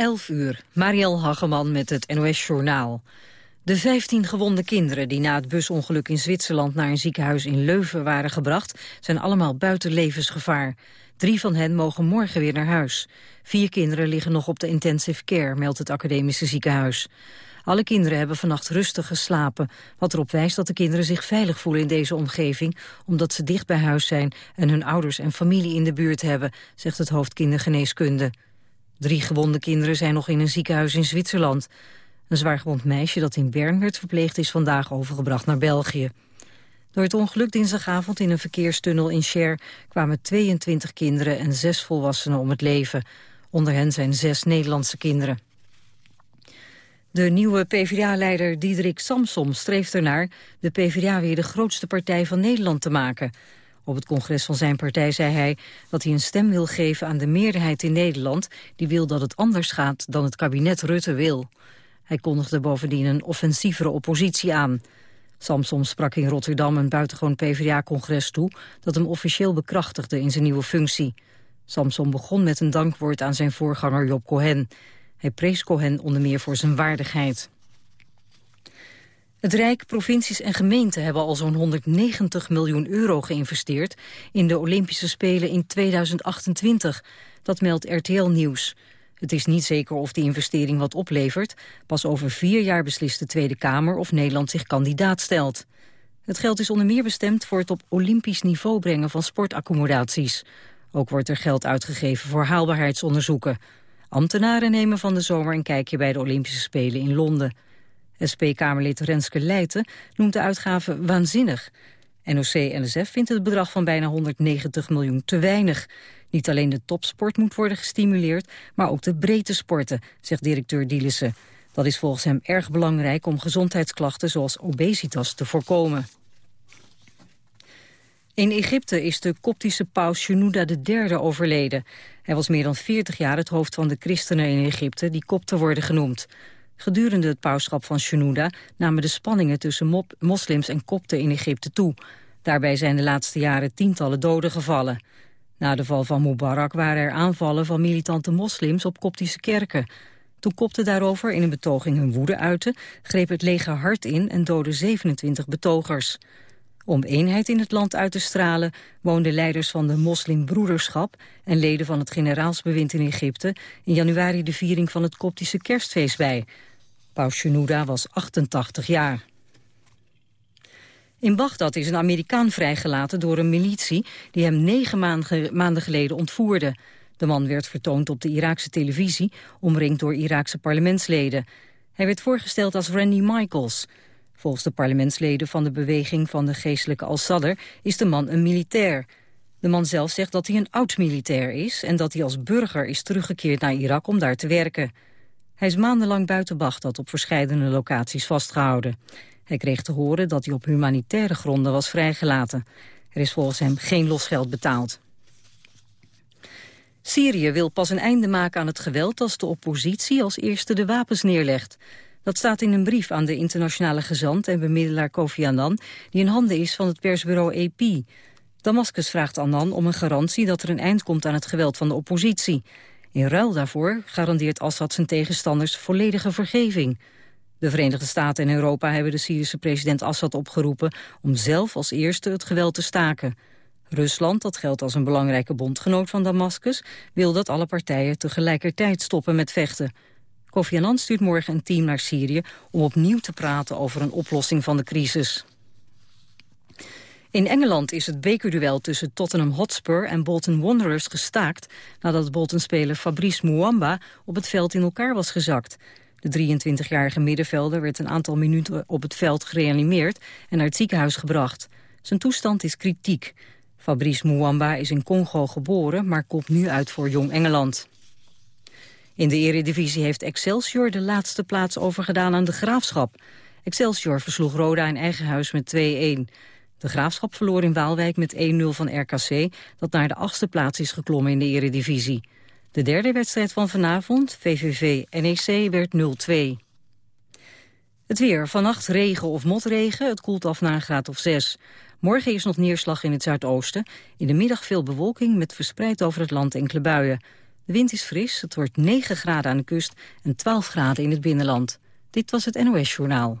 11 uur, Mariel Hageman met het NOS Journaal. De 15 gewonde kinderen die na het busongeluk in Zwitserland... naar een ziekenhuis in Leuven waren gebracht... zijn allemaal buiten levensgevaar. Drie van hen mogen morgen weer naar huis. Vier kinderen liggen nog op de intensive care, meldt het academische ziekenhuis. Alle kinderen hebben vannacht rustig geslapen, wat erop wijst dat de kinderen zich veilig voelen in deze omgeving, omdat ze dicht bij huis zijn en hun ouders en familie in de buurt hebben, zegt het hoofd kindergeneeskunde. Drie gewonde kinderen zijn nog in een ziekenhuis in Zwitserland. Een zwaargewond meisje dat in Bern werd verpleegd is vandaag overgebracht naar België. Door het ongeluk dinsdagavond in een verkeerstunnel in Cher kwamen 22 kinderen en zes volwassenen om het leven. Onder hen zijn zes Nederlandse kinderen. De nieuwe PvdA-leider Diederik Samsom streeft ernaar de PvdA weer de grootste partij van Nederland te maken. Op het congres van zijn partij zei hij dat hij een stem wil geven aan de meerderheid in Nederland die wil dat het anders gaat dan het kabinet Rutte wil. Hij kondigde bovendien een offensievere oppositie aan. Samsom sprak in Rotterdam een buitengewoon PvdA-congres toe dat hem officieel bekrachtigde in zijn nieuwe functie. Samsom begon met een dankwoord aan zijn voorganger Job Cohen. Hij prees Cohen onder meer voor zijn waardigheid. Het Rijk, provincies en gemeenten hebben al zo'n 190 miljoen euro geïnvesteerd in de Olympische Spelen in 2028. Dat meldt RTL Nieuws. Het is niet zeker of die investering wat oplevert. Pas over vier jaar beslist de Tweede Kamer of Nederland zich kandidaat stelt. Het geld is onder meer bestemd voor het op olympisch niveau brengen van sportaccommodaties. Ook wordt er geld uitgegeven voor haalbaarheidsonderzoeken. Ambtenaren nemen van de zomer een kijkje bij de Olympische Spelen in Londen. SP-Kamerlid Renske Leijten noemt de uitgaven waanzinnig. NOC-NSF vindt het bedrag van bijna 190 miljoen te weinig. Niet alleen de topsport moet worden gestimuleerd, maar ook de breedte sporten, zegt directeur Dielissen. Dat is volgens hem erg belangrijk om gezondheidsklachten zoals obesitas te voorkomen. In Egypte is de koptische paus Shenouda III overleden. Hij was meer dan 40 jaar het hoofd van de christenen in Egypte die kopten worden genoemd. Gedurende het pauschap van Shenouda namen de spanningen tussen moslims en kopten in Egypte toe. Daarbij zijn de laatste jaren tientallen doden gevallen. Na de val van Mubarak waren er aanvallen van militante moslims op koptische kerken. Toen kopten daarover in een betoging hun woede uiten, greep het leger hard in en doodde 27 betogers. Om eenheid in het land uit te stralen woonden leiders van de moslimbroederschap en leden van het generaalsbewind in Egypte in januari de viering van het koptische kerstfeest bij. Paus Shenouda was 88 jaar. In Bagdad is een Amerikaan vrijgelaten door een militie die hem negen maanden geleden ontvoerde. De man werd vertoond op de Iraakse televisie, omringd door Iraakse parlementsleden. Hij werd voorgesteld als Randy Michaels. Volgens de parlementsleden van de beweging van de geestelijke Al-Sadr is de man een militair. De man zelf zegt dat hij een oud-militair is en dat hij als burger is teruggekeerd naar Irak om daar te werken. Hij is maandenlang buiten Bagdad op verschillende locaties vastgehouden. Hij kreeg te horen dat hij op humanitaire gronden was vrijgelaten. Er is volgens hem geen losgeld betaald. Syrië wil pas een einde maken aan het geweld als de oppositie als eerste de wapens neerlegt. Dat staat in een brief aan de internationale gezant en bemiddelaar Kofi Annan... die in handen is van het persbureau AP. Damascus vraagt Annan om een garantie dat er een eind komt aan het geweld van de oppositie. In ruil daarvoor garandeert Assad zijn tegenstanders volledige vergeving. De Verenigde Staten en Europa hebben de Syrische president Assad opgeroepen... om zelf als eerste het geweld te staken. Rusland, dat geldt als een belangrijke bondgenoot van Damascus... wil dat alle partijen tegelijkertijd stoppen met vechten. Kofi Annan stuurt morgen een team naar Syrië... om opnieuw te praten over een oplossing van de crisis. In Engeland is het bekerduel tussen Tottenham Hotspur en Bolton Wanderers gestaakt... nadat Bolton-speler Fabrice Muamba op het veld in elkaar was gezakt. De 23-jarige middenvelder werd een aantal minuten op het veld gereanimeerd... en naar het ziekenhuis gebracht. Zijn toestand is kritiek. Fabrice Muamba is in Congo geboren, maar komt nu uit voor Jong Engeland. In de eredivisie heeft Excelsior de laatste plaats overgedaan aan de Graafschap. Excelsior versloeg Roda in eigen huis met 2-1. De Graafschap verloor in Waalwijk met 1-0 van RKC... dat naar de achtste plaats is geklommen in de eredivisie. De derde wedstrijd van vanavond, VVV-NEC, werd 0-2. Het weer. Vannacht regen of motregen. Het koelt af naar een graad of 6. Morgen is nog neerslag in het zuidoosten. In de middag veel bewolking met verspreid over het land enkele buien. De wind is fris, het wordt 9 graden aan de kust en 12 graden in het binnenland. Dit was het NOS Journaal.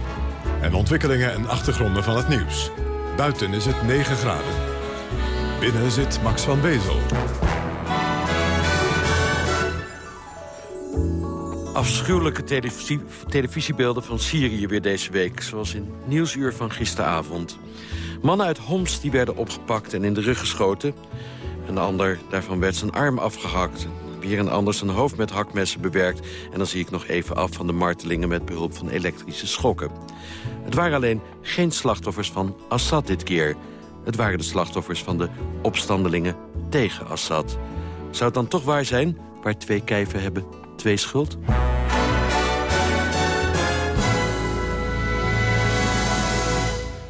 en ontwikkelingen en achtergronden van het nieuws. Buiten is het 9 graden. Binnen zit Max van Wezel. Afschuwelijke televisie, televisiebeelden van Syrië weer deze week. Zoals in Nieuwsuur van gisteravond. Mannen uit Homs die werden opgepakt en in de rug geschoten. Een ander daarvan werd zijn arm afgehakt. Weer een ander zijn hoofd met hakmessen bewerkt. En dan zie ik nog even af van de martelingen met behulp van elektrische schokken. Het waren alleen geen slachtoffers van Assad dit keer. Het waren de slachtoffers van de opstandelingen tegen Assad. Zou het dan toch waar zijn, waar twee kijven hebben twee schuld?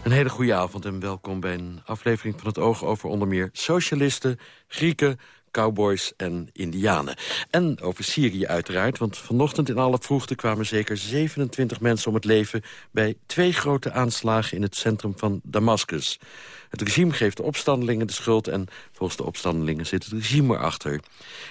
Een hele goede avond en welkom bij een aflevering van het Oog over onder meer socialisten, Grieken, cowboys en indianen. En over Syrië uiteraard, want vanochtend in alle vroegte... kwamen zeker 27 mensen om het leven... bij twee grote aanslagen in het centrum van Damascus. Het regime geeft de opstandelingen de schuld... en volgens de opstandelingen zit het regime erachter.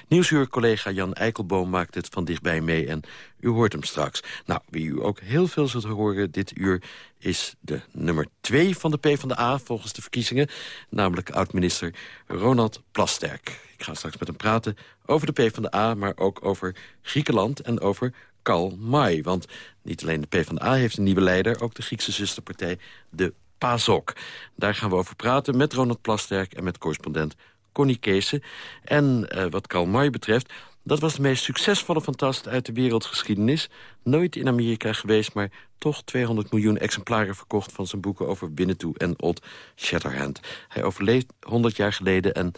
Nieuwsuur-collega Jan Eikelboom maakt het van dichtbij mee... en u hoort hem straks. Nou, wie u ook heel veel zult horen dit uur... is de nummer twee van de PvdA volgens de verkiezingen... namelijk oud-minister Ronald Plasterk. Ik ga straks met hem praten over de PvdA... maar ook over Griekenland en over Karl May. Want niet alleen de PvdA heeft een nieuwe leider... ook de Griekse zusterpartij, de PASOK. Daar gaan we over praten met Ronald Plasterk en met correspondent Connie Kees. En uh, wat Karl May betreft, dat was de meest succesvolle fantast uit de wereldgeschiedenis. Nooit in Amerika geweest, maar toch 200 miljoen exemplaren verkocht... van zijn boeken over Winnetou en Old Shatterhand. Hij overleed 100 jaar geleden en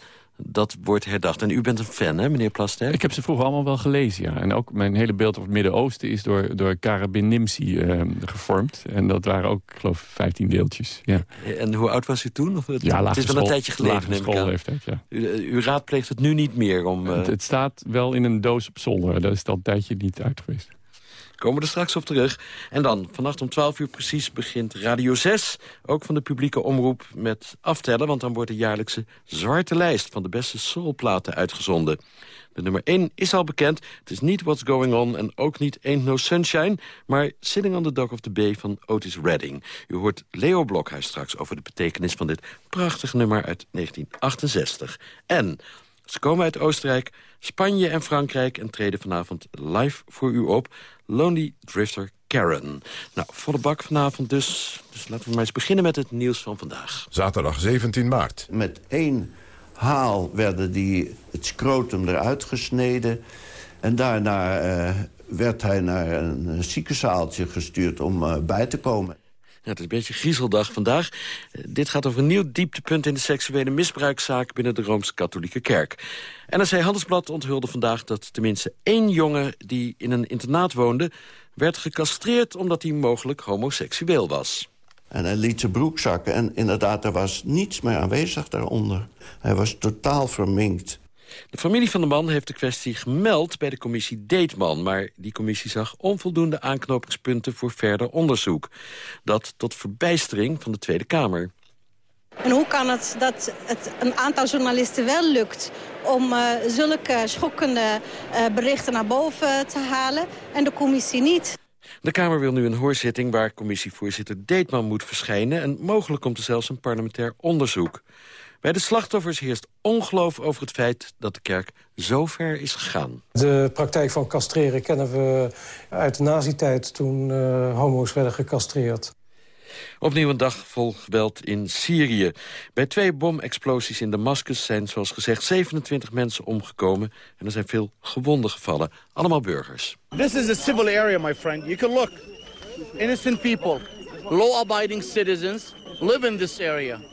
dat wordt herdacht. En u bent een fan, hè, meneer Plaster? Ik heb ze vroeger allemaal wel gelezen, ja. En ook mijn hele beeld over het Midden-Oosten is door, door Karabin Nimsi ehm, gevormd. En dat waren ook, ik geloof, 15 deeltjes. Ja. En hoe oud was u toen? Of het, ja, het is wel een tijdje geleden, neem schoolleeftijd, ja. U, u, raadpleegt het nu niet meer om... Het, het, staat wel in een doos op zolder. Dat is al een tijdje niet uit geweest. Komen we er straks op terug. En dan, vannacht om 12 uur precies begint Radio 6... ook van de publieke omroep met aftellen... want dan wordt de jaarlijkse zwarte lijst... van de beste soulplaten uitgezonden. De nummer 1 is al bekend. Het is niet What's Going On en ook niet Ain't No Sunshine... maar Sitting on the Dock of the Bay van Otis Redding. U hoort Leo Blokhuis straks over de betekenis van dit prachtige nummer uit 1968. En ze komen uit Oostenrijk, Spanje en Frankrijk... en treden vanavond live voor u op. Lonely Drifter Karen. Nou, volle bak vanavond dus. Dus laten we maar eens beginnen met het nieuws van vandaag. Zaterdag 17 maart. Met één haal werden die, het scrotum eruit gesneden. En daarna uh, werd hij naar een ziekenzaaltje gestuurd om uh, bij te komen. Het is een beetje griezeldag vandaag. Dit gaat over een nieuw dieptepunt in de seksuele misbruikzaak binnen de Rooms-Katholieke Kerk. NRC Handelsblad onthulde vandaag dat tenminste één jongen die in een internaat woonde... werd gecastreerd omdat hij mogelijk homoseksueel was. En hij liet zijn broek zakken en inderdaad, er was niets meer aanwezig daaronder. Hij was totaal verminkt. De familie van de man heeft de kwestie gemeld bij de commissie Deetman... maar die commissie zag onvoldoende aanknopingspunten voor verder onderzoek. Dat tot verbijstering van de Tweede Kamer. En hoe kan het dat het een aantal journalisten wel lukt... om uh, zulke schokkende uh, berichten naar boven te halen en de commissie niet? De Kamer wil nu een hoorzitting waar commissievoorzitter Deetman moet verschijnen... en mogelijk komt er zelfs een parlementair onderzoek. Bij de slachtoffers heerst ongeloof over het feit dat de kerk zo ver is gegaan. De praktijk van castreren kennen we uit de nazi-tijd toen uh, homo's werden gecastreerd. Opnieuw een dag vol geweld in Syrië. Bij twee bomexplosies in Damascus zijn zoals gezegd 27 mensen omgekomen... en er zijn veel gewonden gevallen. Allemaal burgers. This is a civil area, my friend. You can look. Innocent people, law-abiding citizens live in this area.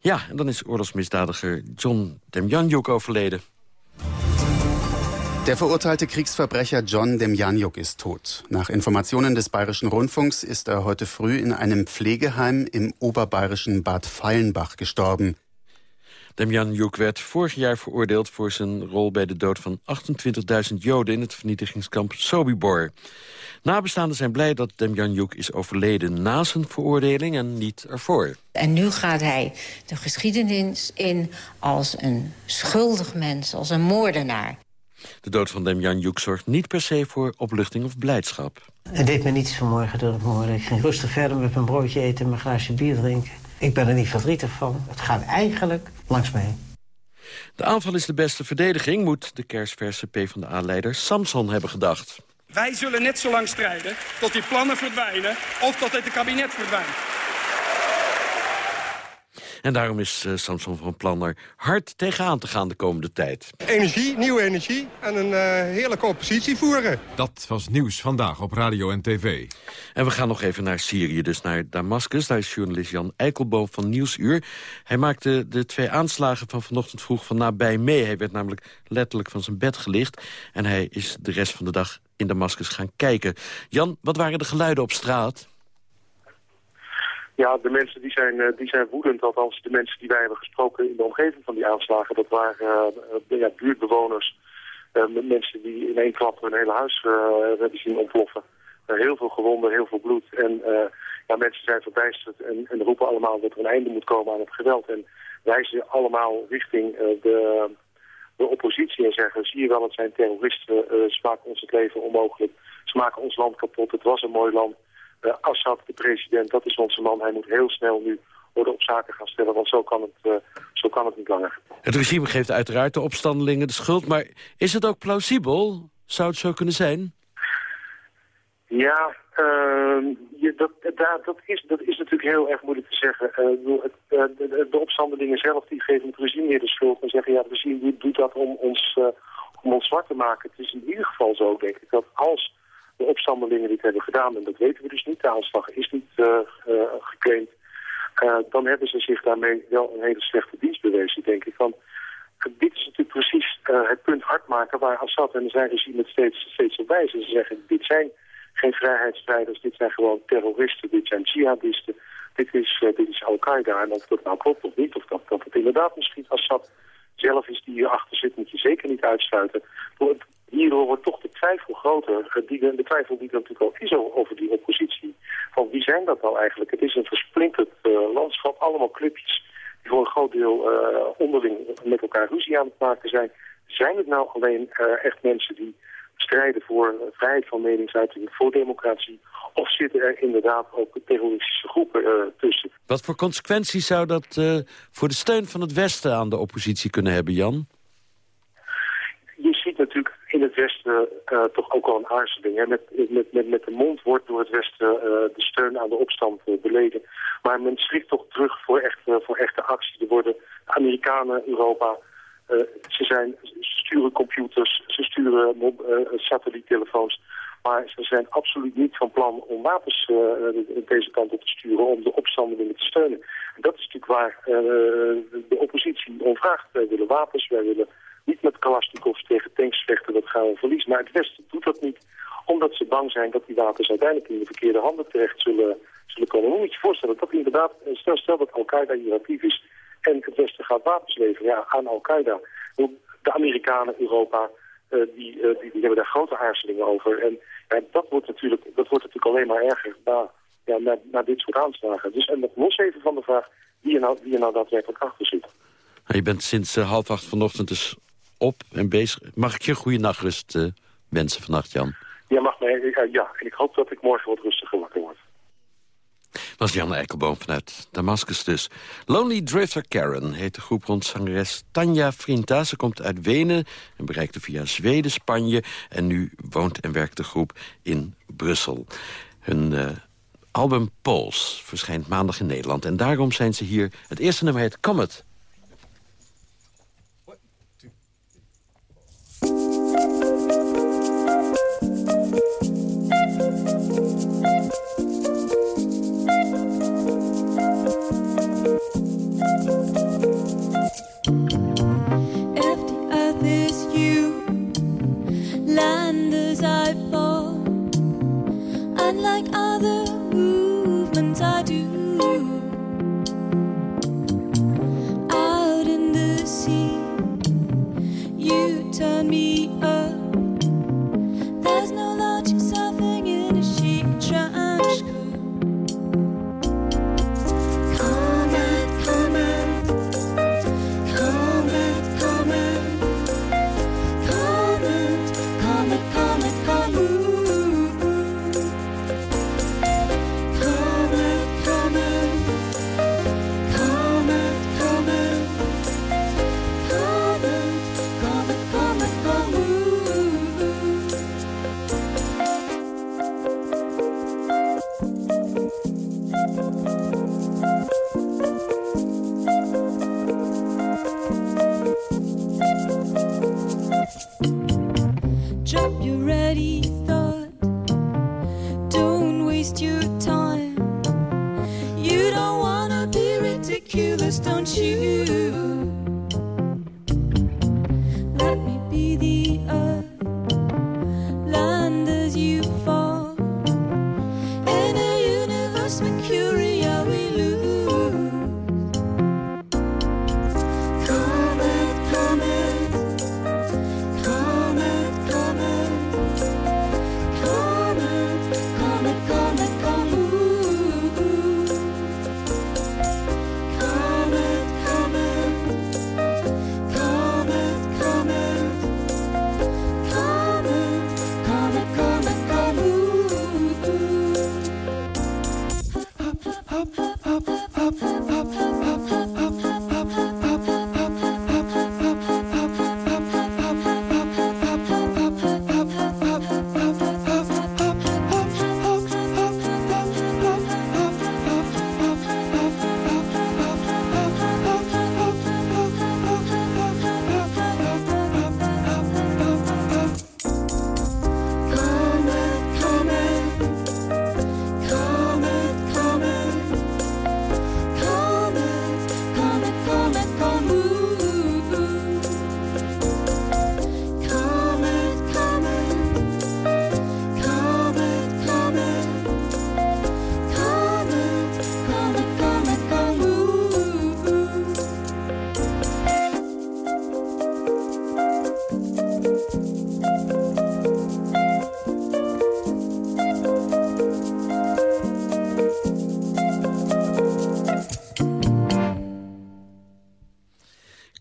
Ja, en dan is oorlogsmisdadiger John Demjanjuk overleden. Der verurteilte Kriegsverbrecher John Demjanjuk ist tot. Nach Informationen des Bayerischen Rundfunks ist er heute früh in einem Pflegeheim im oberbayerischen Bad Feilenbach gestorben. Demjanjuk werd vorig jaar veroordeeld voor zijn rol bij de dood van 28.000 Joden in het vernietigingskamp Sobibor. Nabestaanden zijn blij dat Demjanjuk is overleden na zijn veroordeling en niet ervoor. En nu gaat hij de geschiedenis in als een schuldig mens, als een moordenaar. De dood van Demjanjuk zorgt niet per se voor opluchting of blijdschap. Het deed me niets vanmorgen door het moorden. Ik ging rustig verder met mijn broodje eten en mijn glaasje bier drinken. Ik ben er niet verdrietig van. Het gaat eigenlijk langs me heen. De aanval is de beste verdediging, moet de kersverse PvdA-leider Samson hebben gedacht. Wij zullen net zo lang strijden tot die plannen verdwijnen of tot het kabinet verdwijnt. En daarom is uh, Samson van plan er hard tegenaan te gaan de komende tijd. Energie, nieuwe energie en een uh, heerlijke oppositie voeren. Dat was nieuws vandaag op radio en tv. En we gaan nog even naar Syrië, dus naar Damascus. Daar is journalist Jan Eikelboom van Nieuwsuur. Hij maakte de twee aanslagen van vanochtend vroeg van nabij mee. Hij werd namelijk letterlijk van zijn bed gelicht. En hij is de rest van de dag in Damascus gaan kijken. Jan, wat waren de geluiden op straat? Ja, de mensen die zijn, eh, die zijn woedend, althans de mensen die wij hebben gesproken in de omgeving van die aanslagen. Dat waren uh, ja, buurtbewoners, mensen die in één klap hun hele huis hebben zien ontploffen. heel veel gewonden, heel veel bloed. En ja, mensen zijn verbijsterd en, en, roepen allemaal dat er een einde moet komen aan het geweld. En wijzen allemaal richting de, de oppositie en zeggen, zie je wel, het zijn terroristen, ze maken ons het leven onmogelijk. Ze maken ons land kapot, het was een mooi land. Uh, Assad, de president, dat is onze man. Hij moet heel snel nu orde op zaken gaan stellen, want zo kan, het, uh, zo kan het niet langer. Het regime geeft uiteraard de opstandelingen de schuld, maar is het ook plausibel? Zou het zo kunnen zijn? Ja, uh, je, dat, dat, dat, is, dat is natuurlijk heel erg moeilijk te zeggen. Uh, het, de, de, opstandelingen zelf die geven het regime meer de schuld en zeggen ja, het regime doet dat om ons, om ons zwart te maken. Het is in ieder geval zo, denk ik, dat als de opstandelingen dit hebben gedaan. En dat weten we dus niet. De aanslag is niet uh, uh, geclaimd. Uh, dan hebben ze zich daarmee wel een hele slechte dienst bewezen, denk ik. Want dit is natuurlijk precies het punt hard maken waar Assad en zijn regime het steeds, steeds op wijzen. Ze zeggen, dit zijn geen vrijheidsstrijders, dit zijn gewoon terroristen, dit zijn jihadisten. Dit is, dit is Al-Qaeda. En of dat nou klopt of niet, of dat, dat het inderdaad misschien Assad zelf is die hierachter zit, moet je zeker niet uitsluiten. Hierdoor wordt toch de twijfel groter, die, de, twijfel die er natuurlijk al is over die oppositie. Van wie zijn dat nou eigenlijk? Het is een versplinterd uh, landschap, allemaal clubjes die voor een groot deel uh, onderling met elkaar ruzie aan het maken zijn. Zijn het nou alleen uh, echt mensen die strijden voor vrijheid van meningsuiting, voor democratie? Of zitten er inderdaad ook terroristische groepen tussen? Wat voor consequenties zou dat voor de steun van het Westen aan de oppositie kunnen hebben, Jan? Je ziet natuurlijk in het Westen uh, toch ook al een aarzeling. Hè? Met, met, met, met de mond wordt door het Westen de steun aan de opstand beleden. Maar men schrikt toch terug voor echte, voor echte actie. Er worden Amerikanen, Europa... ze, zijn, ze sturen computers, ze sturen satelliettelefoons maar ze zijn absoluut niet van plan om wapens deze kant op te sturen om de opstandelingen te steunen. En dat is natuurlijk waar de oppositie om vraagt. Wij willen wapens, wij willen niet met Kalashnikovs tegen tanks vechten, dat gaan we verliezen. Maar het Westen doet dat niet, omdat ze bang zijn dat die wapens uiteindelijk in de verkeerde handen terecht zullen, zullen komen. Hoe moet je voorstellen dat inderdaad, stel, stel dat Al-Qaeda hier actief is en het Westen gaat wapens leveren ja, aan Al-Qaeda. De Amerikanen, Europa, uh, die, uh, die, die, hebben daar grote aarzelingen over. En dat, wordt natuurlijk, dat wordt natuurlijk alleen maar erger na, ja, na, na dit soort aanslagen. Dus en nog los even van de vraag wie er nou, wie er nou daadwerkelijk achter zit. Je bent sinds uh, half acht vanochtend dus op en bezig. Mag ik je goede nachtrust wensen vannacht, Jan? Ja, mag mij. ja, en ik hoop dat ik morgen wat rustiger wakker word. Was Jan Eikelboom vanuit Damascus dus. Lonely Drifter Karen heet de groep rond zangeres Tanja Frinta. Ze komt uit Wenen en bereikte via Zweden, Spanje... en nu woont en werkt de groep in Brussel. Hun uh, album Pols verschijnt maandag in Nederland... en daarom zijn ze hier. Het eerste nummer heet Comet...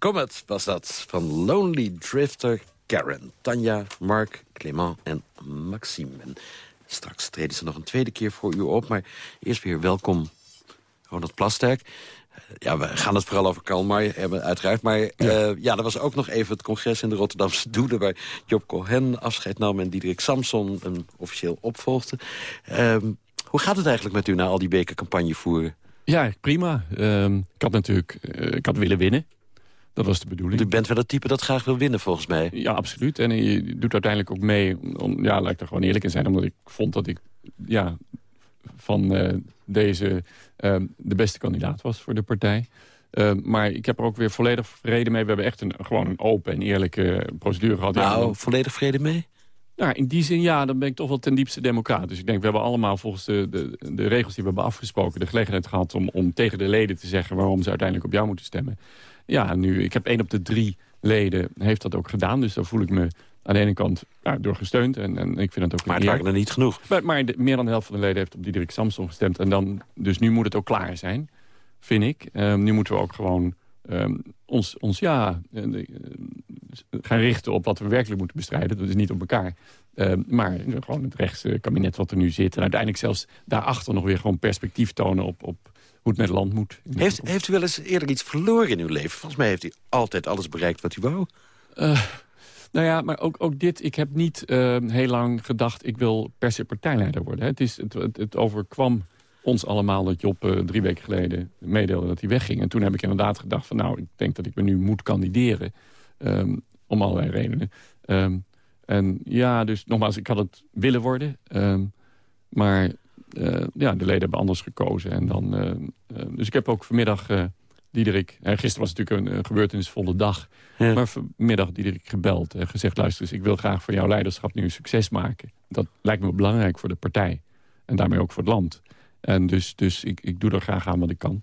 Comet was dat, van Lonely Drifter Karen. Tanja, Mark, Clément en Maxime. En straks treden ze nog een tweede keer voor u op. Maar eerst weer welkom, Ronald Plasterk. Eh, ja, we gaan het vooral over Karl May hebben, uiteraard. Maar ja. Uh, ja, er was ook nog even het congres in de Rotterdamse Doelen... waar Job Cohen afscheid nam en Diederik Samson hem officieel opvolgde. Uh, hoe gaat het eigenlijk met u na al die weken campagne voeren? Ja, prima. Uh, ik had natuurlijk uh, ik had willen winnen. Dat was de bedoeling. U bent wel het type dat graag wil winnen, volgens mij. Ja, absoluut. En je doet uiteindelijk ook mee, om, ja, laat ik er gewoon eerlijk in zijn... omdat ik vond dat ik ja, van uh, deze uh, de beste kandidaat was voor de partij. Uh, maar ik heb er ook weer volledig vrede mee. We hebben echt een, gewoon een open en eerlijke procedure gehad. Nou, ja, volledig vrede mee? Nou, in die zin ja, dan ben ik toch wel ten diepste democraat. Dus ik denk, we hebben allemaal volgens de, de, de regels die we hebben afgesproken... de gelegenheid gehad om, om tegen de leden te zeggen... waarom ze uiteindelijk op jou moeten stemmen. Ja, nu, ik heb één op de drie leden heeft dat ook gedaan. Dus daar voel ik me aan de ene kant ja, door gesteund. En, en ik vind het ook maar het waren er niet genoeg. Maar, maar de, meer dan de helft van de leden heeft op Diederik Samson gestemd. En dan, dus nu moet het ook klaar zijn, vind ik. Um, nu moeten we ook gewoon um, ons, ons ja, uh, gaan richten op wat we werkelijk moeten bestrijden. Dat is niet op elkaar. Ehm, maar gewoon het rechtse kabinet wat er nu zit. En uiteindelijk zelfs daarachter nog weer gewoon perspectief tonen op, op hoe het met land moet. Heeft, heeft u wel eens eerder iets verloren in uw leven? Volgens mij heeft u altijd alles bereikt wat u wou. Uh, nou ja, maar ook, ook dit. Ik heb niet ehm, heel lang gedacht... ik wil per se partijleider worden. Hè. Het, is, het, het, overkwam ons allemaal dat Job uh, drie weken geleden meedeelde dat hij wegging. En toen heb ik inderdaad gedacht van... nou, ik denk dat ik me nu moet kandideren. Um, om allerlei redenen. Um, en ja, dus nogmaals, ik had het willen worden. maar uh, ja, de leden hebben anders gekozen. En dan, uh, dus ik heb ook vanmiddag Diederik... gisteren was natuurlijk een, gebeurtenisvolle dag. Maar vanmiddag Diederik gebeld en gezegd... luister eens, ik wil graag voor jouw leiderschap nu een succes maken. Dat lijkt me belangrijk voor de partij. En daarmee ook voor het land. En dus, dus ik, ik doe er graag aan wat ik kan.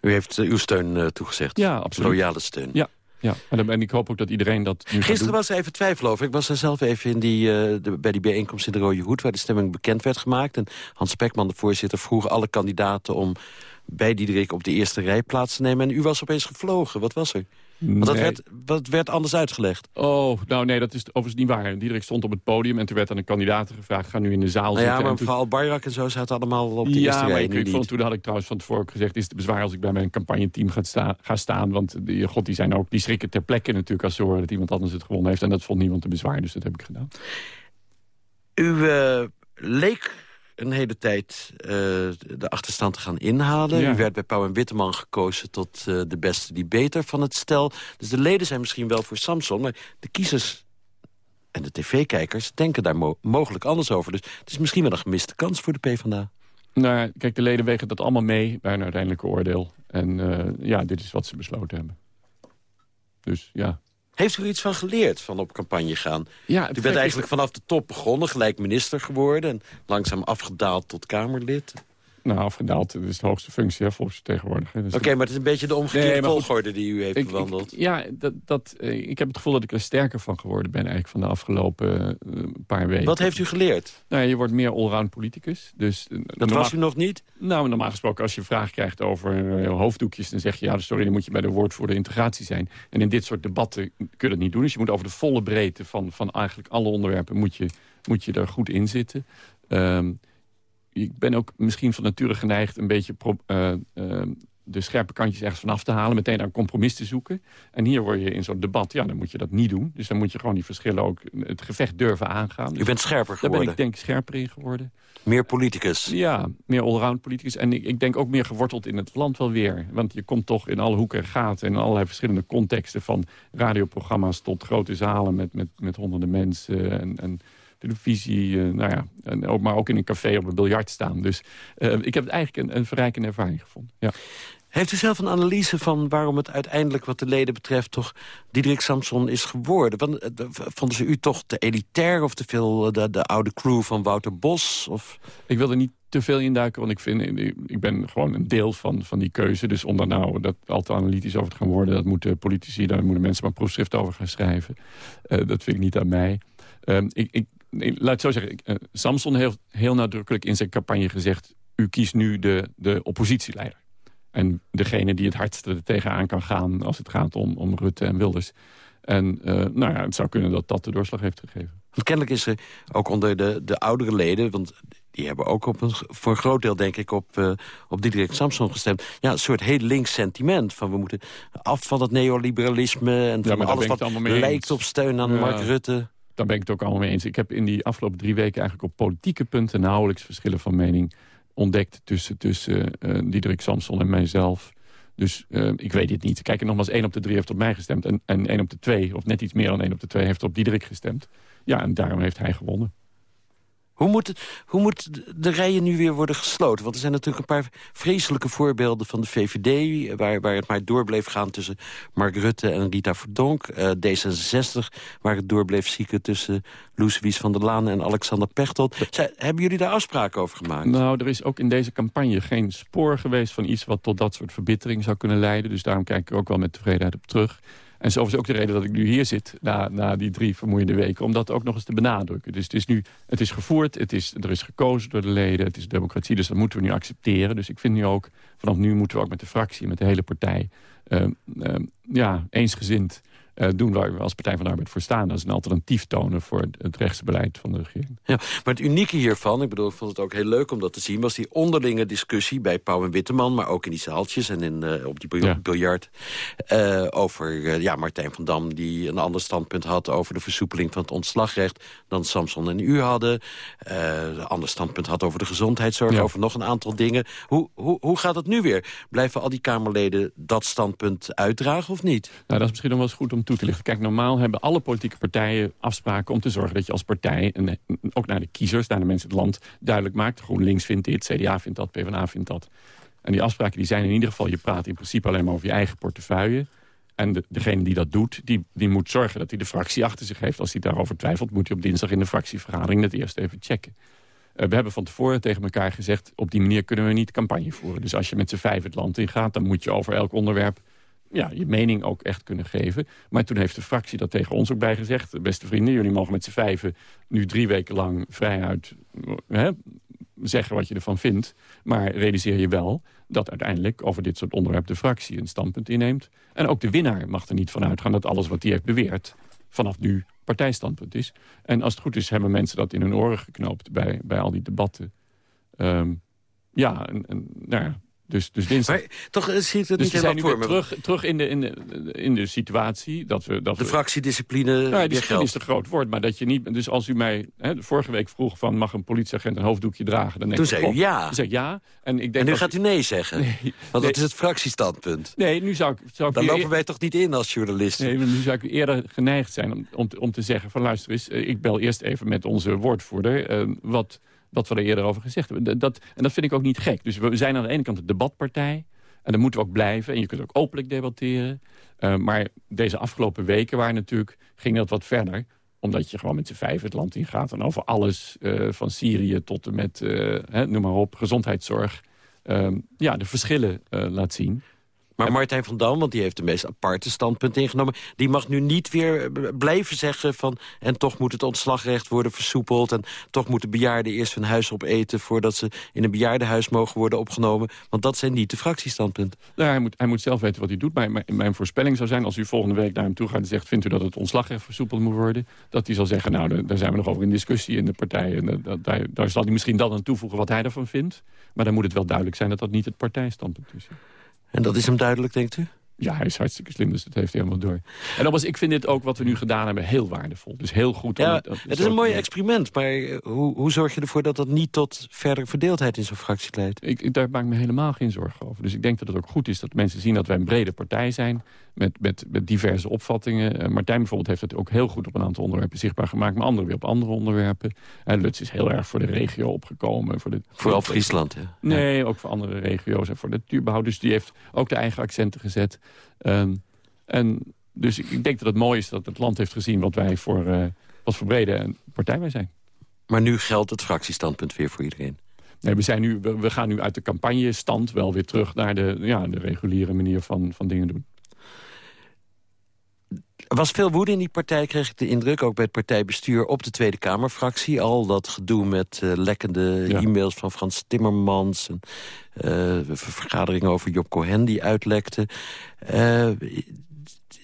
U heeft uw steun toegezegd? Ja, absoluut. Loyale steun? Ja, ja, en ik hoop ook dat iedereen dat nu Gisteren was er even twijfel over. Ik was er zelf even in die, uh, de, bij die bijeenkomst in de Rode Hoed... waar de stemming bekend werd gemaakt. En Hans Spekman, de voorzitter, vroeg alle kandidaten... om bij Diederik op de eerste rij plaats te nemen. En u was opeens gevlogen. Wat was er? Want dat werd, dat werd anders uitgelegd. Oh, nou nee, dat is overigens niet waar. Diederik stond op het podium en toen werd aan de kandidaten gevraagd... ga nu in de zaal nou zitten. Ja, maar mevrouw Bayrak en zo zaten allemaal op de ja, eerste rij. Ja, maar ik, vond, toen had ik trouwens van tevoren ook gezegd... is het bezwaar als ik bij mijn campagneteam ga, sta, ga staan. Want die, god, die, zijn ook, die schrikken ter plekke natuurlijk als ze horen dat iemand anders het gewonnen heeft. En dat vond niemand te bezwaar, dus dat heb ik gedaan. U uh, leek een hele tijd uh, de achterstand te gaan inhalen. U werd bij Pauw en Witteman gekozen tot uh, de beste die beter van het stel. Dus de leden zijn misschien wel voor Samson, maar de kiezers en de tv-kijkers denken daar mo mogelijk anders over. Dus het is misschien wel een gemiste kans voor de PvdA. Nou, kijk, de leden wegen dat allemaal mee bij een uiteindelijke oordeel. En uh, ja, dit is wat ze besloten hebben. Dus ja, heeft u er iets van geleerd van op campagne gaan? Ja, u bent eigenlijk vanaf de top begonnen, gelijk minister geworden... en langzaam afgedaald tot Kamerlid. Nou, afgedaald, dat is de hoogste functie hè, volgens tegenwoordig. Dus Oké, maar het is een beetje de omgekeerde volgorde die u heeft ik, bewandeld. ja, dat, dat, eh, ik heb het gevoel dat ik er sterker van geworden ben... eigenlijk van de afgelopen uh, paar weken. Wat heeft u geleerd? Nou, je wordt meer allround politicus. Dus, uh, dat normaal, was u nog niet? Nou, normaal gesproken, als je vragen krijgt over hoofddoekjes... dan zeg je, ja, sorry, dan moet je bij de woordvoerder integratie zijn. En in dit soort debatten kun je dat niet doen. Dus je moet over de volle breedte van, van eigenlijk alle onderwerpen... moet je, moet je er goed in zitten. Um, ik ben ook misschien van nature geneigd een beetje uh, uh, de scherpe kantjes ergens vanaf te halen. Meteen een compromis te zoeken. En hier word je in zo'n debat, ja, dan moet je dat niet doen. Dus dan moet je gewoon die verschillen ook, het gevecht durven aangaan. U bent scherper geworden. Daar ben ik denk scherper in geworden. Meer politicus. Ja, meer allround politicus. En ik, ik, denk ook meer geworteld in het land wel weer. Want je komt toch in alle hoeken en gaten... in allerlei verschillende contexten... van radioprogramma's tot grote zalen met, met, met honderden mensen... en, en televisie, uh, nou ja, en ook, maar ook in een café op een biljart staan. Dus uh, ik heb het eigenlijk een, een verrijkende ervaring gevonden. Ja. Heeft u zelf een analyse van waarom het uiteindelijk wat de leden betreft... toch Diederik Samson is geworden? Want, eh, vonden ze u toch te elitair of te veel de, de oude crew van Wouter Bos? Of... Ik wil er niet te veel induiken, want ik, vind, ik ben gewoon een deel van, van die keuze. Dus om daar nou dat al te analytisch over te gaan worden... dat moeten politici, daar moeten mensen maar proefschrift over gaan schrijven. Uh, dat vind ik niet aan mij. Uh, ik, ik, laat ik zo zeggen, uh, Samson heeft heel nadrukkelijk in zijn campagne gezegd... u kiest nu de, de oppositieleider. En degene die het hardste tegenaan kan gaan als het gaat om, om Rutte en Wilders. En uh, nou ja, het zou kunnen dat dat de doorslag heeft gegeven. Want kennelijk is er ook onder de, de oudere leden... want die hebben ook op een, voor een groot deel, denk ik, op, uh, op Diederik Samson gestemd. Ja, een soort heel links sentiment. Van we moeten af van het neoliberalisme... en van ja, alles wat lijkt op steun aan Mark Rutte. Daar ben ik het ook allemaal mee eens. Ik heb in die afgelopen drie weken eigenlijk op politieke punten... nauwelijks verschillen van mening ontdekt tussen, tussen uh, Diederik Samson en mijzelf. Dus uh, ik weet het niet. Kijk, nogmaals, één op de drie heeft op mij gestemd... en, en één op de twee, of net iets meer dan één op de twee... heeft op Diederik gestemd. Ja, en daarom heeft hij gewonnen. Hoe moet, hoe moet de rijen nu weer worden gesloten? Want er zijn natuurlijk een paar vreselijke voorbeelden van de VVD... waar, waar het maar door bleef gaan tussen Mark Rutte en Rita Verdonk. Uh, D66, waar het door bleef zieken tussen Loes van der Laan en Alexander Pechtold. Zij, hebben jullie daar afspraken over gemaakt? Nou, er is ook in deze campagne geen spoor geweest... van iets wat tot dat soort verbittering zou kunnen leiden. Dus daarom kijk ik er ook wel met tevredenheid op terug. En zo is ook de reden dat ik nu hier zit, na, na die drie vermoeiende weken... om dat ook nog eens te benadrukken. Dus het is nu, het is gevoerd, het is, er is gekozen door de leden... het is democratie, dus dat moeten we nu accepteren. Dus ik vind nu ook, vanaf nu moeten we ook met de fractie, met de hele partij... Uh, uh, ja, eensgezind uh, doen waar we als Partij van de Arbeid voor staan. Dat is een alternatief tonen voor het rechtsbeleid van de regering. Ja, maar het unieke hiervan, ik bedoel, ik vond het ook heel leuk om dat te zien... was die onderlinge discussie bij Pauw en Witteman... maar ook in die zaaltjes en in, uh, op die biljart... Uh, over ja, Martijn van Dam, die een ander standpunt had... over de versoepeling van het ontslagrecht dan Samson en u hadden. een ander standpunt had over de gezondheidszorg, over nog een aantal dingen. Hoe, hoe, hoe gaat het nu weer? Blijven al die Kamerleden dat standpunt uitdragen of niet? Nou, dat is misschien nog wel eens goed om te. Kijk, normaal hebben alle politieke partijen afspraken om te zorgen dat je als partij, en ook naar de kiezers, naar de mensen in het land, duidelijk maakt. GroenLinks vindt dit, CDA vindt dat, PvdA vindt dat. En die afspraken die zijn in ieder geval, je praat in principe alleen maar over je eigen portefeuille. En de, degene die dat doet, die, die moet zorgen dat hij de fractie achter zich heeft. Als hij daarover twijfelt, moet hij op dinsdag in de fractievergadering het eerst even checken. Uh, we hebben van tevoren tegen elkaar gezegd... op die manier kunnen we niet campagne voeren. Dus als je met z'n vijf het land ingaat... dan moet je over elk onderwerp ja, je mening ook echt kunnen geven. Maar toen heeft de fractie dat tegen ons ook bijgezegd. Beste vrienden, jullie mogen met z'n vijven nu drie weken lang vrijuit hè, zeggen wat je ervan vindt. Maar realiseer je wel dat uiteindelijk over dit soort onderwerpen de fractie een standpunt inneemt. En ook de winnaar mag er niet van uitgaan dat alles wat hij heeft beweerd vanaf nu partijstandpunt is. En als het goed is hebben mensen dat in hun oren geknoopt bij, bij al die debatten. Um, ja, en, en nou ja, dus, dus dinsdag... Maar toch eh, ziet het dus niet helemaal voor me. Terug, terug in, de, in, de, in de situatie dat we... Dat de fractiediscipline ja, discipline is te groot woord, maar dat je niet... Dus als u mij hè, vorige week vroeg van... mag een politieagent een hoofddoekje dragen? Dan denk Toen zei u ja. Toen zei ja. En, ik denk en nu gaat u nee zeggen. Nee, want dat is het fractiestandpunt. Nee, nu zou ik... Zou ik Dan lopen wij toch niet in als journalisten? Nee, maar nu zou ik eerder geneigd zijn om, om, te, om te zeggen... van luister eens, eh, ik bel eerst even met onze woordvoerder... Uh, wat wat we er eerder over gezegd hebben. Dat, en dat vind ik ook niet gek. Dus we zijn aan de ene kant de debatpartij. En dat moeten we ook blijven. En je kunt ook openlijk debatteren. Uh, maar deze afgelopen weken waren natuurlijk, ging dat wat verder omdat je gewoon met z'n vijf het land ingaat... en over alles, uh, van Syrië tot en met, uh, hè, noem maar op, gezondheidszorg... ja, de verschillen laat zien. Maar Martijn van Dam, want die heeft de meest aparte standpunt ingenomen... die mag nu niet weer blijven zeggen van... en toch moet het ontslagrecht worden versoepeld... en toch moeten bejaarden eerst hun huis opeten... voordat ze in een bejaardenhuis mogen worden opgenomen. Want dat zijn niet de fractiestandpunten. Nou, hij, moet, hij moet zelf weten wat hij doet. Mijn, mijn voorspelling zou zijn, als u volgende week naar hem toe gaat... en zegt, vindt u dat het ontslagrecht versoepeld moet worden... dat hij zal zeggen, nou, daar zijn we nog over in discussie in de partij... en daar, daar zal hij misschien dan aan toevoegen wat hij ervan vindt. Maar dan moet het wel duidelijk zijn dat dat niet het partijstandpunt is. En dat is hem duidelijk, denkt u? Ja, hij is hartstikke slim, dus dat heeft hij helemaal door. En nogmaals, ik vind dit ook wat we nu gedaan hebben heel waardevol. Dus heel goed. Ja, het, het is een mooi experiment, maar eh, hoe, hoe zorg je ervoor dat dat niet tot verdere verdeeldheid in zo'n fractie leidt? Ik, daar maak ik me helemaal geen zorgen over. Dus ik denk dat het ook goed is dat mensen zien dat wij een brede partij zijn met, met, met diverse opvattingen. Uh, Martijn bijvoorbeeld heeft het ook heel goed op een aantal onderwerpen zichtbaar gemaakt, maar anderen weer op andere onderwerpen. En Lutz is heel erg voor de regio opgekomen. Voor de, Vooral Friesland, ja. Nee, ook voor andere regio's en voor de natuurbehoud. Dus die heeft ook de eigen accenten gezet. Um, en dus ik denk dat het mooi is dat het land heeft gezien wat wij voor, uh, wat voor brede partij wij zijn. Maar nu geldt het fractiestandpunt weer voor iedereen. Nee, we, zijn nu, we, gaan nu uit de campagnestand wel weer terug naar de, ja, de reguliere manier van, van dingen doen. Er was veel woede in die partij, kreeg ik de indruk. Ook bij het partijbestuur op de Tweede Kamerfractie. Al dat gedoe met uh, lekkende e-mails van Frans Timmermans. En, uh, vergaderingen over Job Cohen die uitlekte. Uh,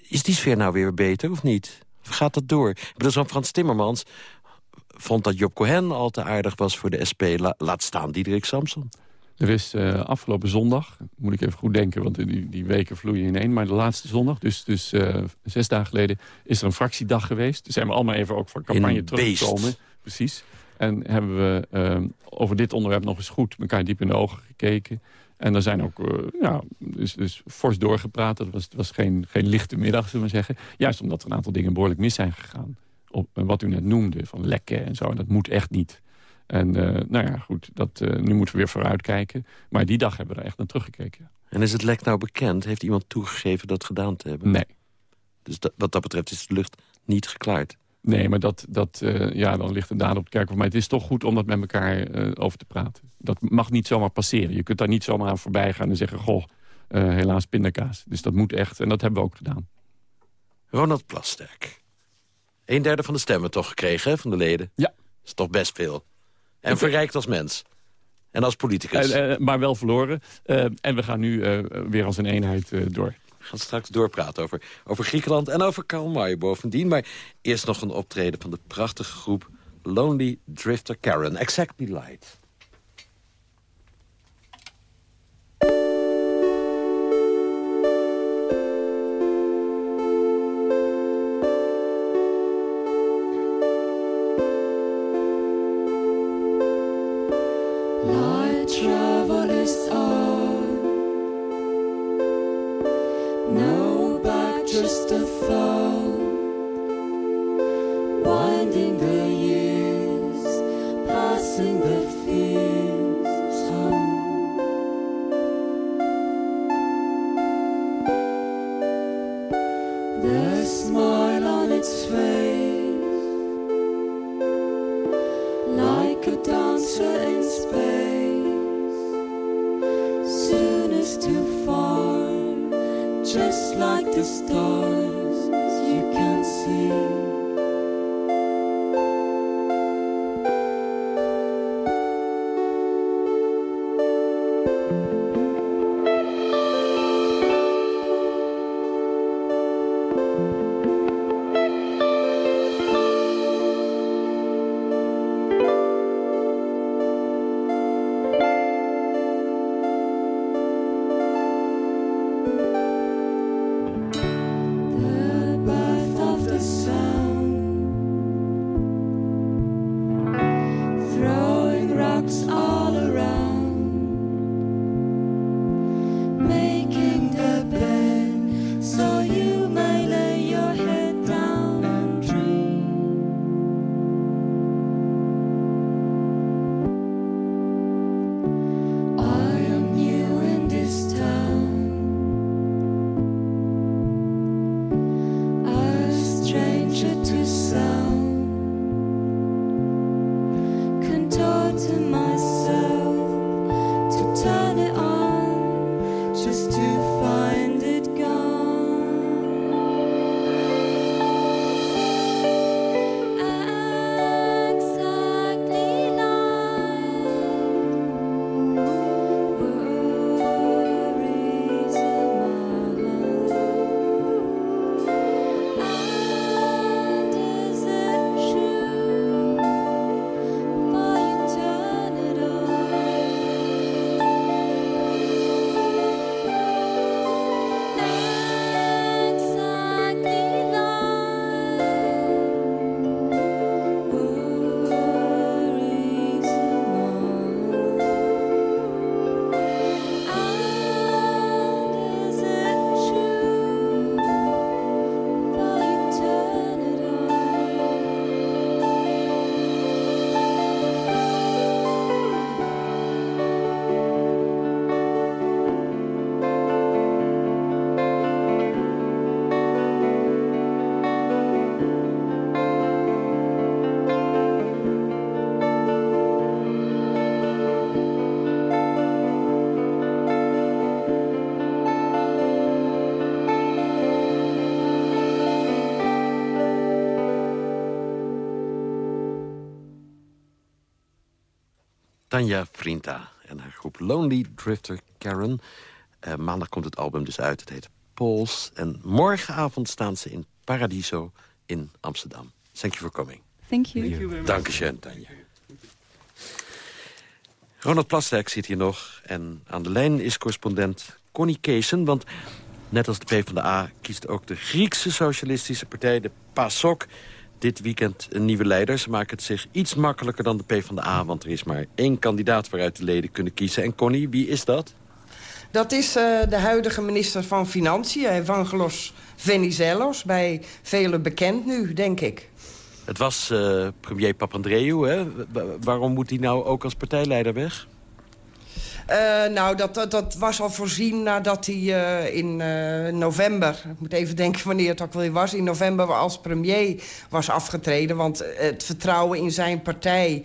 is die sfeer nou weer beter of niet? Of gaat dat door? Ik bedoel, zo'n Frans Timmermans vond dat Job Cohen al te aardig was voor de SP. laat staan Diederik Samson. Er is uh, afgelopen zondag, moet ik even goed denken... want die, die weken vloeien ineen, maar de laatste zondag... dus, dus uh, zes dagen geleden is er een fractiedag geweest. Toen zijn we allemaal even ook voor campagne teruggekomen. Precies. En hebben we uh, over dit onderwerp nog eens goed... elkaar diep in de ogen gekeken. En er zijn ook ja, dus, dus fors doorgepraat. Het was, het was geen, geen lichte middag, zullen we zeggen. Juist omdat er een aantal dingen behoorlijk mis zijn gegaan. Op, wat u net noemde, van lekken en zo. En dat moet echt niet. En uh, nou ja, goed, dat, uh, nu moeten we weer vooruitkijken. Maar die dag hebben we er echt naar teruggekeken. En is het lek nou bekend? Heeft iemand toegegeven dat gedaan te hebben? Nee. Dus dat, wat dat betreft is de lucht niet geklaard? Nee, maar dat, dat, uh, ja, dan ligt de daad op de kerk. Maar het is toch goed om dat met elkaar over te praten. Dat mag niet zomaar passeren. Je kunt daar niet zomaar aan voorbij gaan en zeggen... goh, helaas pindakaas. Dus dat moet echt, en dat hebben we ook gedaan. Ronald Plasterk. Een derde van de stemmen toch gekregen, van de leden? Ja. Dat is toch best veel. En verrijkt als mens. En als politicus. Uh, uh, maar wel verloren. Uh, en we gaan nu weer als een eenheid door. gaan straks doorpraten over, over Griekenland en over Karl May bovendien. Maar eerst nog een optreden van de prachtige groep Lonely Drifter Karen. Exactly Light. just a thought. Tanja Frinta en haar groep Lonely Drifter Karen. Uh, maandag komt het album dus uit. Het heet Pols. En morgenavond staan ze in Paradiso in Amsterdam. Thank you for coming. Thank you. Thank you Dank je, Tanja. Ronald Plasterk zit hier nog. En aan de lijn is correspondent Connie Keesen. Want net als de PvdA kiest ook de Griekse socialistische partij, de PASOK dit weekend een nieuwe leider. Ze maken het zich iets makkelijker dan de PvdA... want er is maar één kandidaat waaruit de leden kunnen kiezen. En Connie, wie is dat? Dat is uh, de huidige minister van Financiën, Evangelos Venizelos. Bij velen bekend nu, denk ik. Het was uh, premier Papandreou, hè? waarom moet hij nou ook als partijleider weg? Uh, nou, dat, dat, dat, was al voorzien nadat hij uh, in uh, november... ik moet even denken wanneer het ook wel was... in november als premier was afgetreden. Want het vertrouwen in zijn partij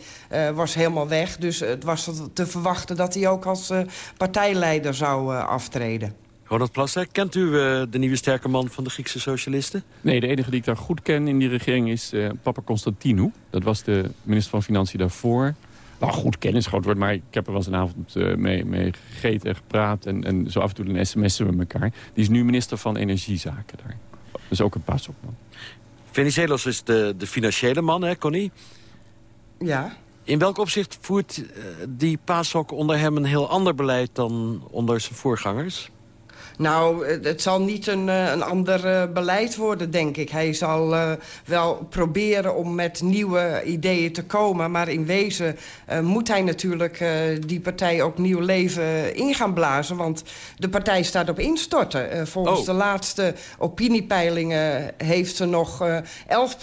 was helemaal weg. Dus het was te verwachten dat hij ook als partijleider zou aftreden. Ronald Plasser, kent u de nieuwe sterke man van de Griekse socialisten? Nee, de enige die ik daar goed ken in die regering is papa Constantinou. Dat was de minister van Financiën daarvoor. Nou, goed kennis groot wordt. Maar ik heb er wel eens een avond uh, mee, mee, gegeten en gepraat. En, en zo af en toe een sms'en met elkaar. Die is nu minister van Energiezaken daar. Dus ook een pasokman. Venizelos is de, de financiële man, hè, Connie? Ja. In welk opzicht voert uh, die PASOK onder hem een heel ander beleid dan onder zijn voorgangers? Nou, het zal niet een, eh, een ander uh, beleid worden, denk ik. Hij zal uh, wel proberen om met nieuwe ideeën te komen. Maar in wezen moet hij natuurlijk die partij ook nieuw leven in gaan blazen. Want de partij staat op instorten. volgens oh. de laatste opiniepeilingen heeft ze nog 11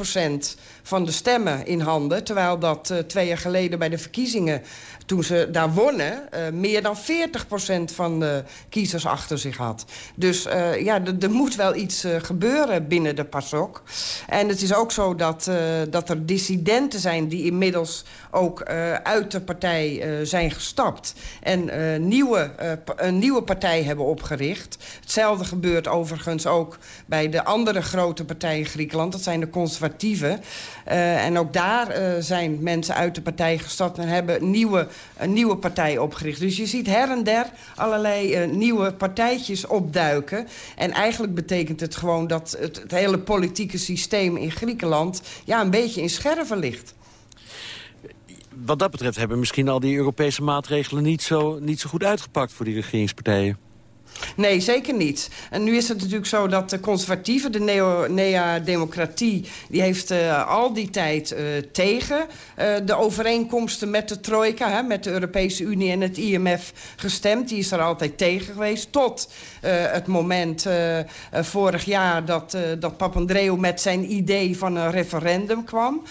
van de stemmen in handen. Terwijl dat twee jaar geleden bij de verkiezingen toen ze daar wonnen... Uh, meer dan 40% van de kiezers achter zich had. Dus uh, ja, er moet wel iets gebeuren binnen de PASOK. En het is ook zo dat, dat er dissidenten zijn... die inmiddels ook uit de partij zijn gestapt. En nieuwe, een nieuwe partij hebben opgericht. Hetzelfde gebeurt overigens ook bij de andere grote partij in Griekenland. Dat zijn de conservatieven. En ook daar zijn mensen uit de partij gestapt... en hebben nieuwe een nieuwe partij opgericht. Dus je ziet her en der allerlei uh, nieuwe partijtjes opduiken. En eigenlijk betekent het gewoon dat het, het hele politieke systeem in Griekenland... ja, een beetje in scherven ligt wat dat betreft hebben misschien al die Europese maatregelen niet zo, niet zo goed uitgepakt voor die regeringspartijen. Nee, zeker niet. En nu is het natuurlijk zo dat de conservatieven, de Nea-Democratie... die heeft uh, al die tijd uh, tegen uh, de overeenkomsten met de trojka... Hè, met de Europese Unie en het IMF gestemd. Die is er altijd tegen geweest. Tot het moment vorig jaar dat, dat Papandreou met zijn idee van een referendum kwam.